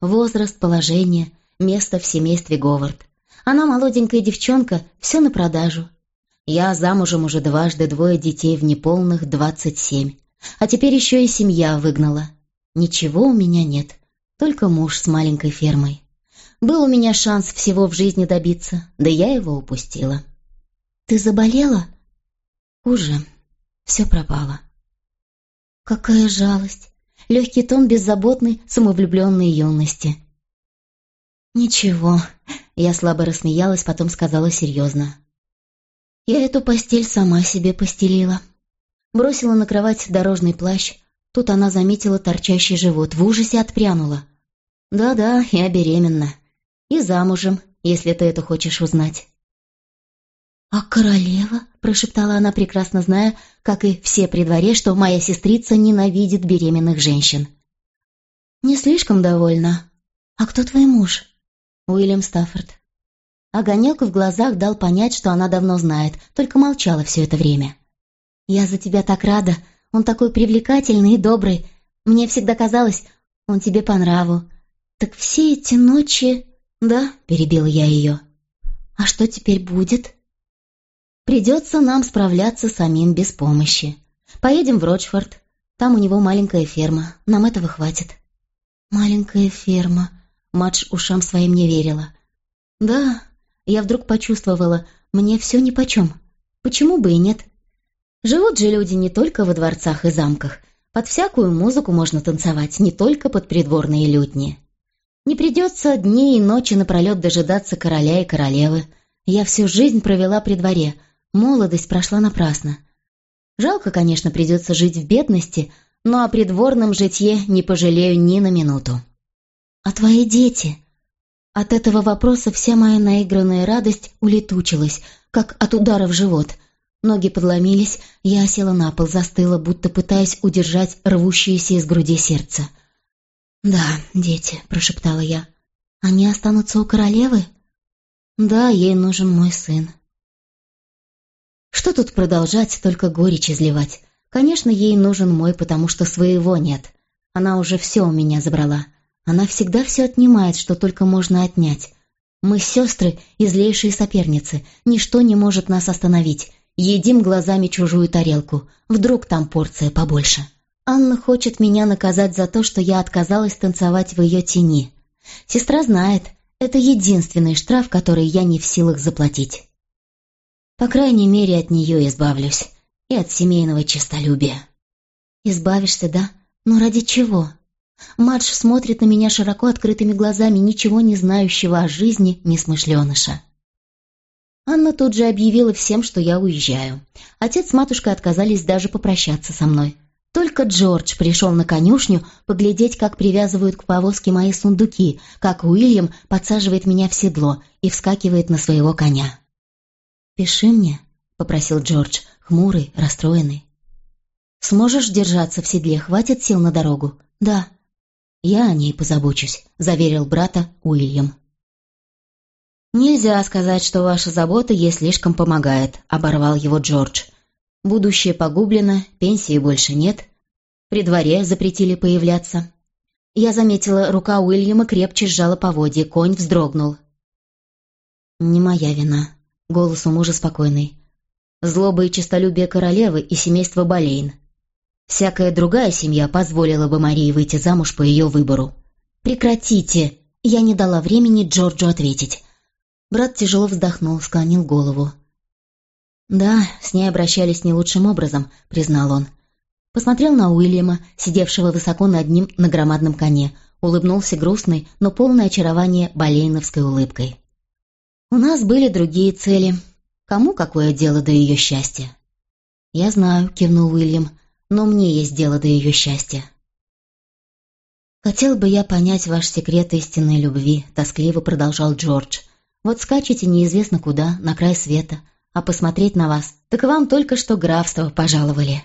Возраст, положение, место в семействе Говард. Она молоденькая девчонка, все на продажу. Я замужем уже дважды, двое детей в неполных двадцать семь. А теперь еще и семья выгнала. Ничего у меня нет только муж с маленькой фермой. Был у меня шанс всего в жизни добиться, да я его упустила. «Ты заболела?» «Хуже. Все пропало». «Какая жалость!» Легкий тон беззаботной, самовлюбленной юности. «Ничего», — я слабо рассмеялась, потом сказала серьезно. «Я эту постель сама себе постелила». Бросила на кровать дорожный плащ, Тут она заметила торчащий живот, в ужасе отпрянула. «Да-да, я беременна. И замужем, если ты это хочешь узнать». «А королева?» — прошептала она, прекрасно зная, как и все при дворе, что моя сестрица ненавидит беременных женщин. «Не слишком довольна. А кто твой муж?» «Уильям Стаффорд». Огонек в глазах дал понять, что она давно знает, только молчала все это время. «Я за тебя так рада», он такой привлекательный и добрый. Мне всегда казалось, он тебе по нраву. Так все эти ночи...» «Да», — перебила я ее. «А что теперь будет?» «Придется нам справляться самим без помощи. Поедем в Рочфорд. Там у него маленькая ферма. Нам этого хватит». «Маленькая ферма», — Мадж ушам своим не верила. «Да, я вдруг почувствовала, мне все нипочем. Почему бы и нет?» Живут же люди не только во дворцах и замках. Под всякую музыку можно танцевать, не только под придворные лютни. Не придется дни и ночи напролет дожидаться короля и королевы. Я всю жизнь провела при дворе, молодость прошла напрасно. Жалко, конечно, придется жить в бедности, но о придворном житье не пожалею ни на минуту. «А твои дети?» От этого вопроса вся моя наигранная радость улетучилась, как от удара в живот – Ноги подломились, я села на пол, застыла, будто пытаясь удержать рвущееся из груди сердце. «Да, дети», — прошептала я. «Они останутся у королевы?» «Да, ей нужен мой сын». Что тут продолжать, только горечь изливать? Конечно, ей нужен мой, потому что своего нет. Она уже все у меня забрала. Она всегда все отнимает, что только можно отнять. Мы сестры и злейшие соперницы. Ничто не может нас остановить. Едим глазами чужую тарелку. Вдруг там порция побольше. Анна хочет меня наказать за то, что я отказалась танцевать в ее тени. Сестра знает, это единственный штраф, который я не в силах заплатить. По крайней мере, от нее избавлюсь. И от семейного честолюбия. Избавишься, да? Но ради чего? Мадж смотрит на меня широко открытыми глазами, ничего не знающего о жизни несмышленыша. Анна тут же объявила всем, что я уезжаю. Отец с матушкой отказались даже попрощаться со мной. Только Джордж пришел на конюшню поглядеть, как привязывают к повозке мои сундуки, как Уильям подсаживает меня в седло и вскакивает на своего коня. «Пиши мне», — попросил Джордж, хмурый, расстроенный. «Сможешь держаться в седле? Хватит сил на дорогу?» «Да». «Я о ней позабочусь», — заверил брата Уильям. «Нельзя сказать, что ваша забота ей слишком помогает», — оборвал его Джордж. «Будущее погублено, пенсии больше нет. При дворе запретили появляться». Я заметила, рука Уильяма крепче сжала поводье, конь вздрогнул. «Не моя вина», — голос у мужа спокойный. «Злоба и честолюбие королевы и семейства Болейн. Всякая другая семья позволила бы Марии выйти замуж по ее выбору». «Прекратите!» Я не дала времени Джорджу ответить. Брат тяжело вздохнул, склонил голову. «Да, с ней обращались не лучшим образом», — признал он. Посмотрел на Уильяма, сидевшего высоко над ним на громадном коне, улыбнулся грустной, но полной очарования болейновской улыбкой. «У нас были другие цели. Кому какое дело до ее счастья?» «Я знаю», — кивнул Уильям, — «но мне есть дело до ее счастья». «Хотел бы я понять ваш секрет истинной любви», — тоскливо продолжал Джордж. «Вот скачете неизвестно куда, на край света, а посмотреть на вас, так вам только что графство пожаловали».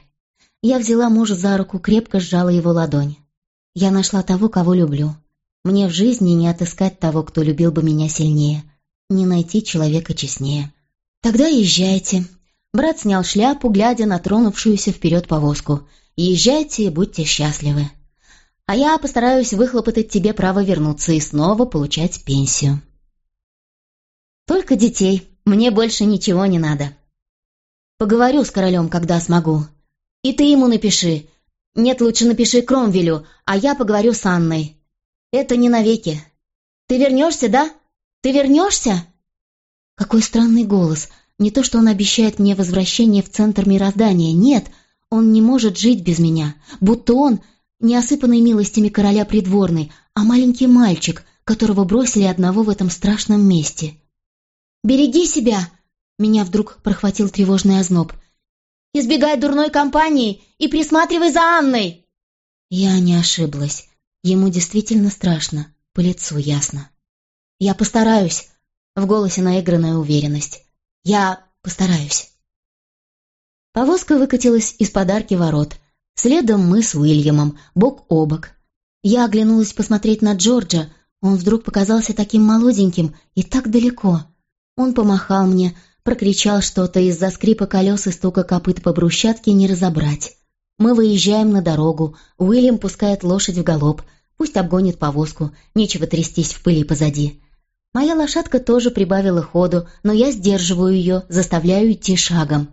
Я взяла мужа за руку, крепко сжала его ладонь. Я нашла того, кого люблю. Мне в жизни не отыскать того, кто любил бы меня сильнее, не найти человека честнее. Тогда езжайте. Брат снял шляпу, глядя на тронувшуюся вперед повозку. Езжайте и будьте счастливы. А я постараюсь выхлопотать тебе право вернуться и снова получать пенсию. Только детей. Мне больше ничего не надо. Поговорю с королем, когда смогу. И ты ему напиши. Нет, лучше напиши Кромвелю, а я поговорю с Анной. Это не навеки. Ты вернешься, да? Ты вернешься?» Какой странный голос. Не то, что он обещает мне возвращение в центр мироздания. Нет, он не может жить без меня. Будто он не осыпанный милостями короля придворный, а маленький мальчик, которого бросили одного в этом страшном месте. «Береги себя!» Меня вдруг прохватил тревожный озноб. Избегай дурной компании и присматривай за Анной!» Я не ошиблась. Ему действительно страшно, по лицу ясно. «Я постараюсь», — в голосе наигранная уверенность. «Я постараюсь». Повозка выкатилась из подарки ворот. Следом мы с Уильямом, бок о бок. Я оглянулась посмотреть на Джорджа. Он вдруг показался таким молоденьким и так далеко. Он помахал мне, прокричал что-то из-за скрипа колес и стука копыт по брусчатке не разобрать. Мы выезжаем на дорогу, Уильям пускает лошадь в галоп, пусть обгонит повозку, нечего трястись в пыли позади. Моя лошадка тоже прибавила ходу, но я сдерживаю ее, заставляю идти шагом.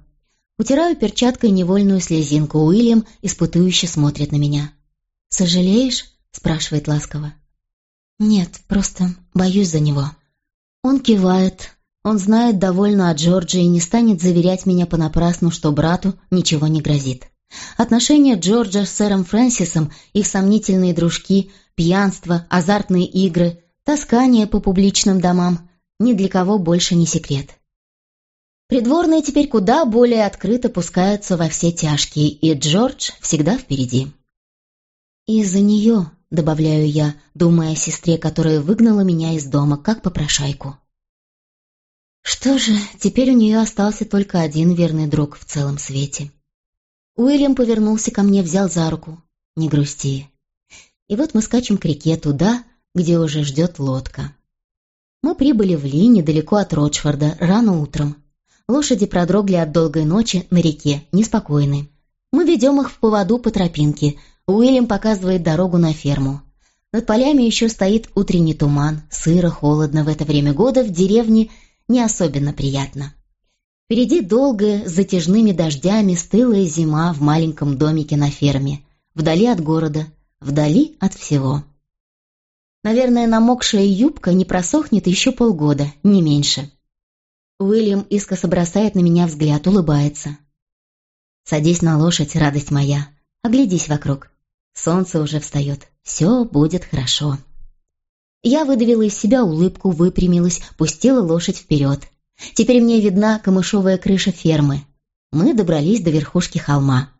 Утираю перчаткой невольную слезинку, Уильям испытующе смотрит на меня. «Сожалеешь?» — спрашивает ласково. «Нет, просто боюсь за него». Он кивает, он знает довольно о Джорджи и не станет заверять меня понапрасну, что брату ничего не грозит. Отношения Джорджа с сэром Фрэнсисом, их сомнительные дружки, пьянство, азартные игры, таскание по публичным домам – ни для кого больше не секрет. Придворные теперь куда более открыто пускаются во все тяжкие, и Джордж всегда впереди. «Из-за нее», — добавляю я, думая о сестре, которая выгнала меня из дома, как попрошайку. Что же, теперь у нее остался только один верный друг в целом свете. Уильям повернулся ко мне, взял за руку. «Не грусти». И вот мы скачем к реке туда, где уже ждет лодка. Мы прибыли в Ли, недалеко от Рочфорда, рано утром. Лошади продрогли от долгой ночи на реке, неспокойны. Мы ведем их в поводу по тропинке. Уильям показывает дорогу на ферму. Над полями еще стоит утренний туман, сыро, холодно в это время года в деревне – не особенно приятно. Впереди долгая, затяжными дождями, стылая зима в маленьком домике на ферме, вдали от города, вдали от всего. Наверное, намокшая юбка не просохнет еще полгода, не меньше. Уильям искоса бросает на меня взгляд, улыбается. «Садись на лошадь, радость моя. Оглядись вокруг. Солнце уже встает. Все будет хорошо». Я выдавила из себя улыбку, выпрямилась, пустила лошадь вперед. Теперь мне видна камышовая крыша фермы. Мы добрались до верхушки холма.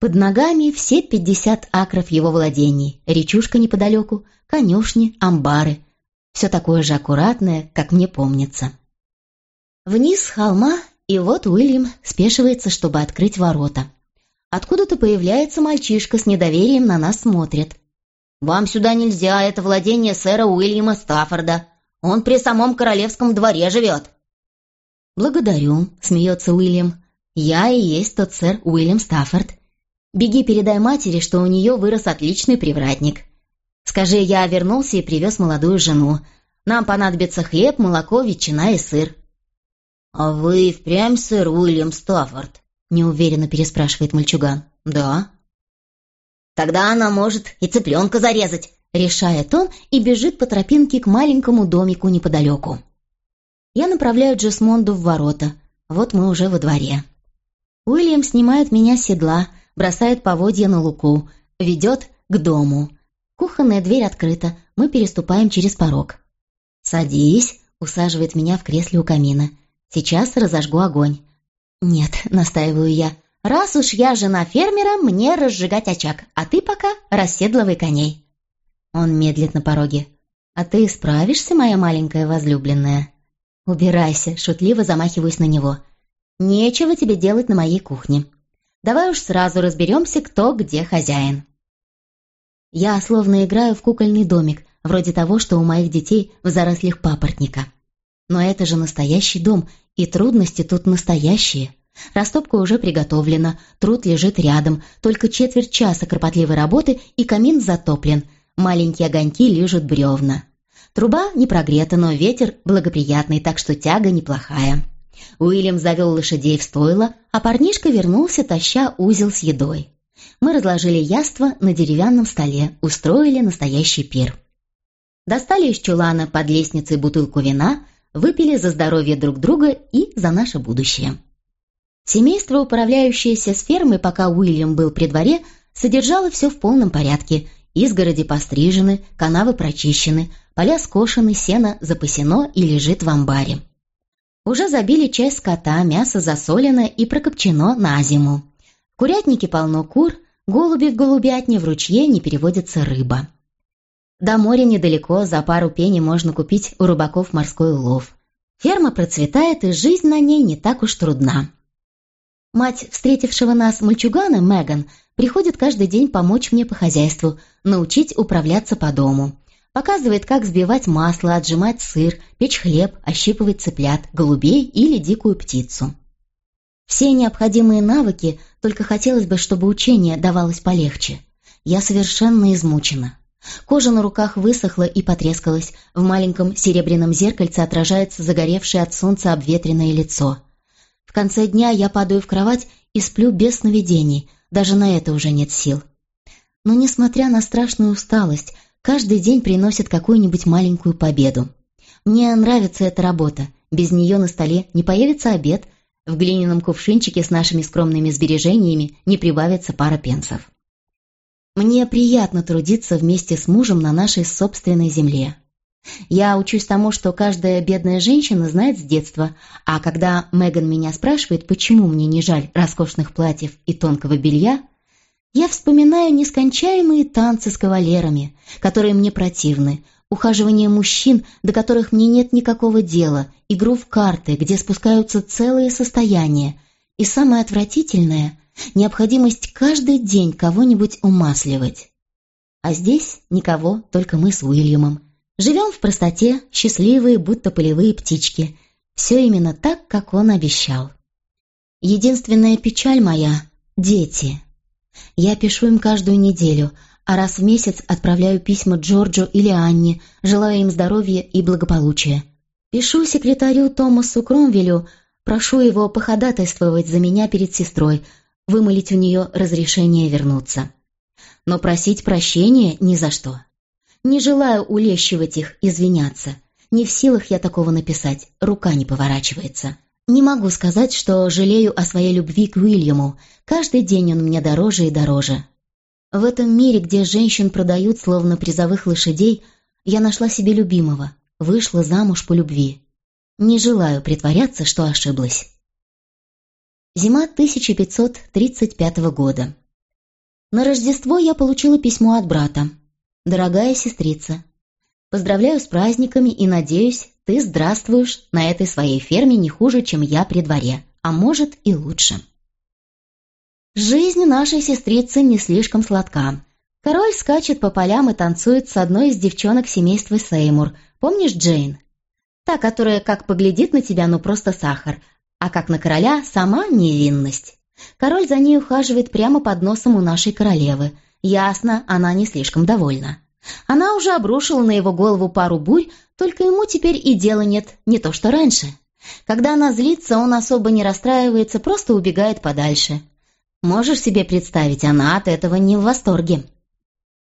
Под ногами все пятьдесят акров его владений, речушка неподалеку, конюшни, амбары. Все такое же аккуратное, как мне помнится. Вниз с холма и вот Уильям спешивается, чтобы открыть ворота. Откуда-то появляется мальчишка с недоверием на нас смотрит. «Вам сюда нельзя, это владение сэра Уильяма Стаффорда. Он при самом королевском дворе живет». «Благодарю», — смеется Уильям. «Я и есть тот сэр Уильям Стаффорд. Беги, передай матери, что у нее вырос отличный привратник. Скажи, я вернулся и привез молодую жену. Нам понадобится хлеб, молоко, ветчина и сыр». «А вы впрямь сэр Уильям Стаффорд?» — неуверенно переспрашивает мальчуган. «Да». «Тогда она может и цыпленка зарезать», — решает он и бежит по тропинке к маленькому домику неподалеку. Я направляю Джесмонду в ворота. Вот мы уже во дворе. Уильям снимает меня с седла, бросает поводья на луку, ведет к дому. Кухонная дверь открыта, мы переступаем через порог. «Садись», — усаживает меня в кресле у камина. «Сейчас разожгу огонь». «Нет», — настаиваю я, — «раз уж я жена фермера, мне разжигать очаг, а ты пока расседлывай коней». Он медлит на пороге. «А ты справишься, моя маленькая возлюбленная?» «Убирайся», — шутливо замахиваюсь на него. «Нечего тебе делать на моей кухне. Давай уж сразу разберемся, кто где хозяин». Я словно играю в кукольный домик, вроде того, что у моих детей в зарослях папоротника. Но это же настоящий дом, и трудности тут настоящие. Растопка уже приготовлена, труд лежит рядом, только четверть часа кропотливой работы и камин затоплен, маленькие огоньки лижут бревна. Труба не прогрета, но ветер благоприятный, так что тяга неплохая. Уильям завел лошадей в стойло, а парнишка вернулся, таща узел с едой. Мы разложили яство на деревянном столе, устроили настоящий пир. Достали из чулана под лестницей бутылку вина, выпили за здоровье друг друга и за наше будущее. Семейство, управляющееся с фермой, пока Уильям был при дворе, содержало все в полном порядке. Изгороди пострижены, канавы прочищены, поля скошены, сено запасено и лежит в амбаре. Уже забили часть скота, мясо засолено и прокопчено на зиму. В курятнике полно кур, голуби в голубятне, в ручье не переводится рыба. До моря недалеко, за пару пени можно купить у рыбаков морской улов. Ферма процветает, и жизнь на ней не так уж трудна. Мать встретившего нас мальчугана, Меган, приходит каждый день помочь мне по хозяйству, научить управляться по дому. Показывает, как взбивать масло, отжимать сыр, печь хлеб, ощипывать цыплят, голубей или дикую птицу. Все необходимые навыки, только хотелось бы, чтобы учение давалось полегче. Я совершенно измучена. Кожа на руках высохла и потрескалась, в маленьком серебряном зеркальце отражается загоревшее от солнца обветренное лицо. В конце дня я падаю в кровать и сплю без сновидений, даже на это уже нет сил. Но несмотря на страшную усталость, каждый день приносит какую-нибудь маленькую победу. Мне нравится эта работа, без нее на столе не появится обед, в глиняном кувшинчике с нашими скромными сбережениями не прибавится пара пенсов. Мне приятно трудиться вместе с мужем на нашей собственной земле. Я учусь тому, что каждая бедная женщина знает с детства, а когда Меган меня спрашивает, почему мне не жаль роскошных платьев и тонкого белья, я вспоминаю нескончаемые танцы с кавалерами, которые мне противны, ухаживание мужчин, до которых мне нет никакого дела, игру в карты, где спускаются целые состояния, и самое отвратительное — необходимость каждый день кого-нибудь умасливать. А здесь никого, только мы с Уильямом. Живем в простоте, счастливые, будто полевые птички. Все именно так, как он обещал. Единственная печаль моя — дети. Я пишу им каждую неделю, а раз в месяц отправляю письма Джорджу или Анне, желая им здоровья и благополучия. Пишу секретарю Томасу Кромвелю, прошу его походатайствовать за меня перед сестрой, вымолить у нее разрешение вернуться. Но просить прощения ни за что. Не желаю улещивать их, извиняться. Не в силах я такого написать, рука не поворачивается. Не могу сказать, что жалею о своей любви к Уильяму. Каждый день он мне дороже и дороже. В этом мире, где женщин продают словно призовых лошадей, я нашла себе любимого, вышла замуж по любви. Не желаю притворяться, что ошиблась. Зима 1535 года. На Рождество я получила письмо от брата. «Дорогая сестрица, поздравляю с праздниками и надеюсь, ты здравствуешь на этой своей ферме не хуже, чем я при дворе. а может и лучше. Жизнь нашей сестрицы не слишком сладка. Король скачет по полям и танцует с одной из девчонок семейства Сеймур. Помнишь Джейн? Та, которая как поглядит на тебя, ну просто сахар, а как на короля сама невинность. Король за ней ухаживает прямо под носом у нашей королевы. Ясно, она не слишком довольна. Она уже обрушила на его голову пару бурь, только ему теперь и дела нет, не то что раньше. Когда она злится, он особо не расстраивается, просто убегает подальше. Можешь себе представить, она от этого не в восторге.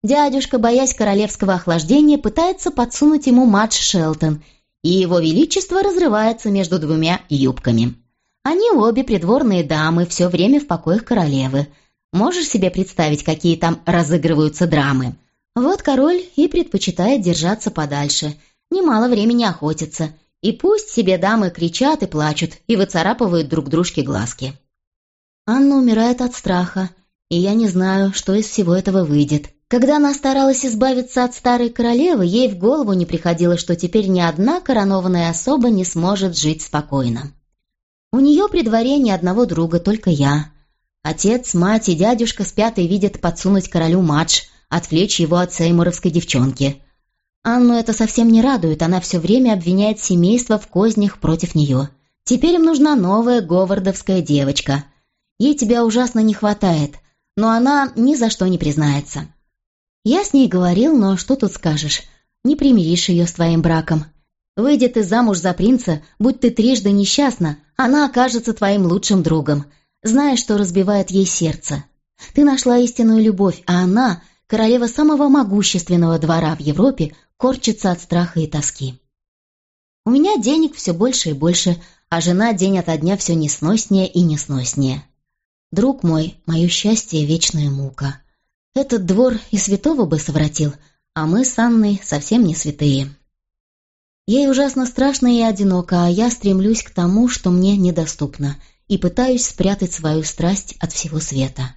Дядюшка, боясь королевского охлаждения, пытается подсунуть ему матч Шелтон, и его величество разрывается между двумя юбками. Они обе придворные дамы, все время в покоях королевы. Можешь себе представить, какие там разыгрываются драмы? Вот король и предпочитает держаться подальше, немало времени охотится, и пусть себе дамы кричат и плачут, и выцарапывают друг дружке глазки. Анна умирает от страха, и я не знаю, что из всего этого выйдет. Когда она старалась избавиться от старой королевы, ей в голову не приходило, что теперь ни одна коронованная особа не сможет жить спокойно. У нее при дворе ни одного друга, только я. Отец, мать и дядюшка спят и видят подсунуть королю матч, отвлечь его от сеймуровской девчонки. Анну это совсем не радует, она все время обвиняет семейство в кознях против нее. Теперь им нужна новая говардовская девочка – Ей тебя ужасно не хватает, но она ни за что не признается. Я с ней говорил, но что тут скажешь? Не примиришь ее с твоим браком. Выйдет ты замуж за принца, будь ты трижды несчастна, она окажется твоим лучшим другом. Знаешь, что разбивает ей сердце. Ты нашла истинную любовь, а она, королева самого могущественного двора в Европе, корчится от страха и тоски. У меня денег все больше и больше, а жена день ото дня все несноснее и несноснее. Друг мой, мое счастье — вечная мука. Этот двор и святого бы совратил, а мы с Анной совсем не святые. Ей ужасно страшно и одиноко, а я стремлюсь к тому, что мне недоступно, и пытаюсь спрятать свою страсть от всего света.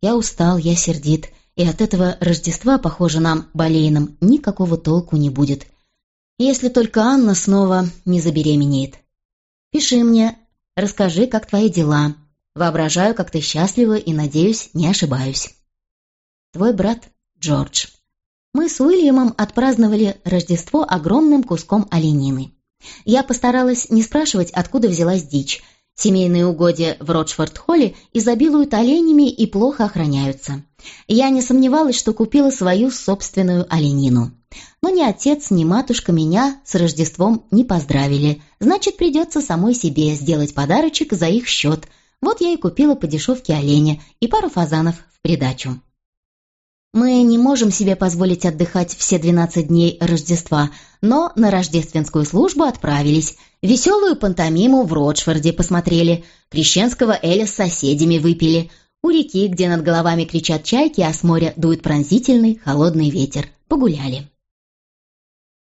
Я устал, я сердит, и от этого Рождества, похоже, нам, болейным, никакого толку не будет. Если только Анна снова не забеременеет. Пиши мне, расскажи, как твои дела, Воображаю, как ты счастлива и, надеюсь, не ошибаюсь. Твой брат Джордж. Мы с Уильямом отпраздновали Рождество огромным куском оленины. Я постаралась не спрашивать, откуда взялась дичь. Семейные угодья в Ротшфорд-холле изобилуют оленями и плохо охраняются. Я не сомневалась, что купила свою собственную оленину. Но ни отец, ни матушка меня с Рождеством не поздравили. Значит, придется самой себе сделать подарочек за их счет – вот я и купила по дешевке оленя и пару фазанов в придачу. Мы не можем себе позволить отдыхать все 12 дней Рождества, но на рождественскую службу отправились. Веселую пантомиму в Ротшфорде посмотрели, крещенского эля с соседями выпили. У реки, где над головами кричат чайки, а с моря дует пронзительный холодный ветер, погуляли.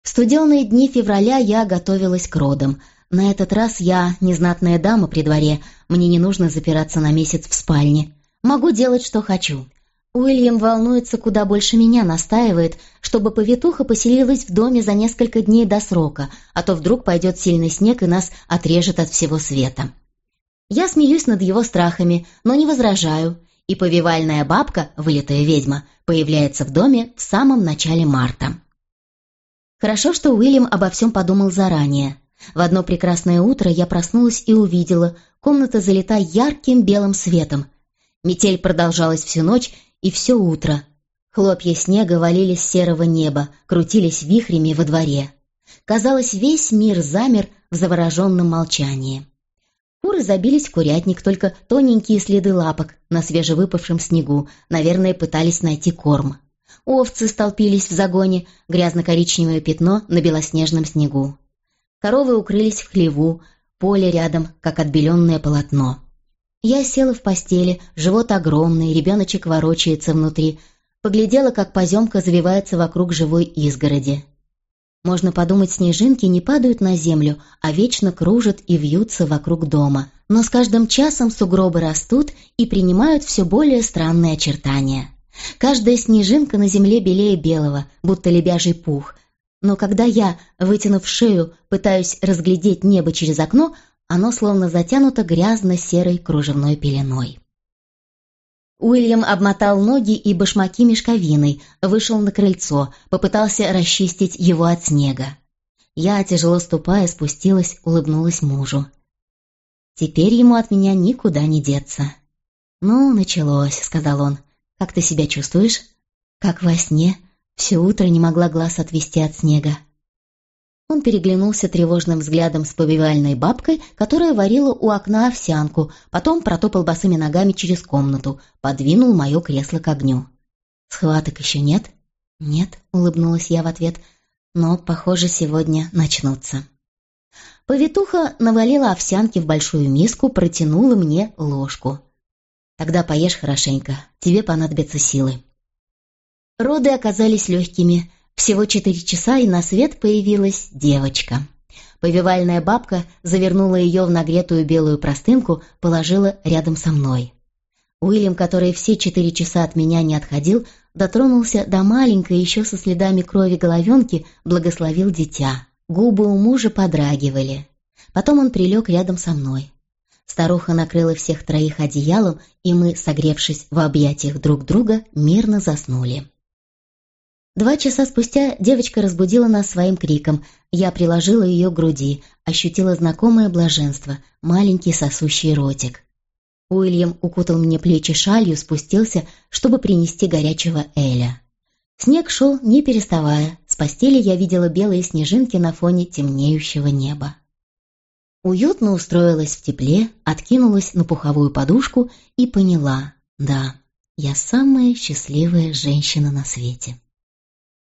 В студеные дни февраля я готовилась к родам – на этот раз я незнатная дама при дворе, мне не нужно запираться на месяц в спальне. Могу делать, что хочу. Уильям волнуется куда больше меня, настаивает, чтобы повитуха поселилась в доме за несколько дней до срока, а то вдруг пойдет сильный снег и нас отрежет от всего света. Я смеюсь над его страхами, но не возражаю, и повивальная бабка, вылитая ведьма, появляется в доме в самом начале марта. Хорошо, что Уильям обо всем подумал заранее. В одно прекрасное утро я проснулась и увидела, комната залита ярким белым светом. Метель продолжалась всю ночь и все утро. Хлопья снега валились с серого неба, крутились вихрями во дворе. Казалось, весь мир замер в завороженном молчании. Куры забились в курятник, только тоненькие следы лапок на свежевыпавшем снегу, наверное, пытались найти корм. Овцы столпились в загоне, грязно-коричневое пятно на белоснежном снегу. Коровы укрылись в хлеву, поле рядом, как отбеленное полотно. Я села в постели, живот огромный, ребеночек ворочается внутри, поглядела, как поземка завивается вокруг живой изгороди. Можно подумать, снежинки не падают на землю, а вечно кружат и вьются вокруг дома. Но с каждым часом сугробы растут и принимают все более странные очертания. Каждая снежинка на земле белее белого, будто лебяжий пух, но когда я, вытянув шею, пытаюсь разглядеть небо через окно, оно словно затянуто грязно-серой кружевной пеленой. Уильям обмотал ноги и башмаки мешковиной, вышел на крыльцо, попытался расчистить его от снега. Я, тяжело ступая, спустилась, улыбнулась мужу. Теперь ему от меня никуда не деться. «Ну, началось», — сказал он. «Как ты себя чувствуешь?» «Как во сне. Все утро не могла глаз отвести от снега». Он переглянулся тревожным взглядом с повивальной бабкой, которая варила у окна овсянку, потом протопал босыми ногами через комнату, подвинул мое кресло к огню. «Схваток еще нет?» «Нет», — улыбнулась я в ответ, — «но, похоже, сегодня начнутся». Повитуха навалила овсянки в большую миску, протянула мне ложку. «Тогда поешь хорошенько, тебе понадобятся силы». Роды оказались легкими, всего четыре часа, и на свет появилась девочка. Повивальная бабка завернула ее в нагретую белую простынку, положила рядом со мной. Уильям, который все четыре часа от меня не отходил, дотронулся до маленькой, еще со следами крови головенки, благословил дитя. Губы у мужа подрагивали. Потом он прилег рядом со мной. Старуха накрыла всех троих одеялом, и мы, согревшись в объятиях друг друга, мирно заснули. Два часа спустя девочка разбудила нас своим криком. Я приложила ее к груди, ощутила знакомое блаженство, маленький сосущий ротик. Уильям укутал мне плечи шалью, спустился, чтобы принести горячего Эля. Снег шел, не переставая. С постели я видела белые снежинки на фоне темнеющего неба. Уютно устроилась в тепле, откинулась на пуховую подушку и поняла, да, я самая счастливая женщина на свете.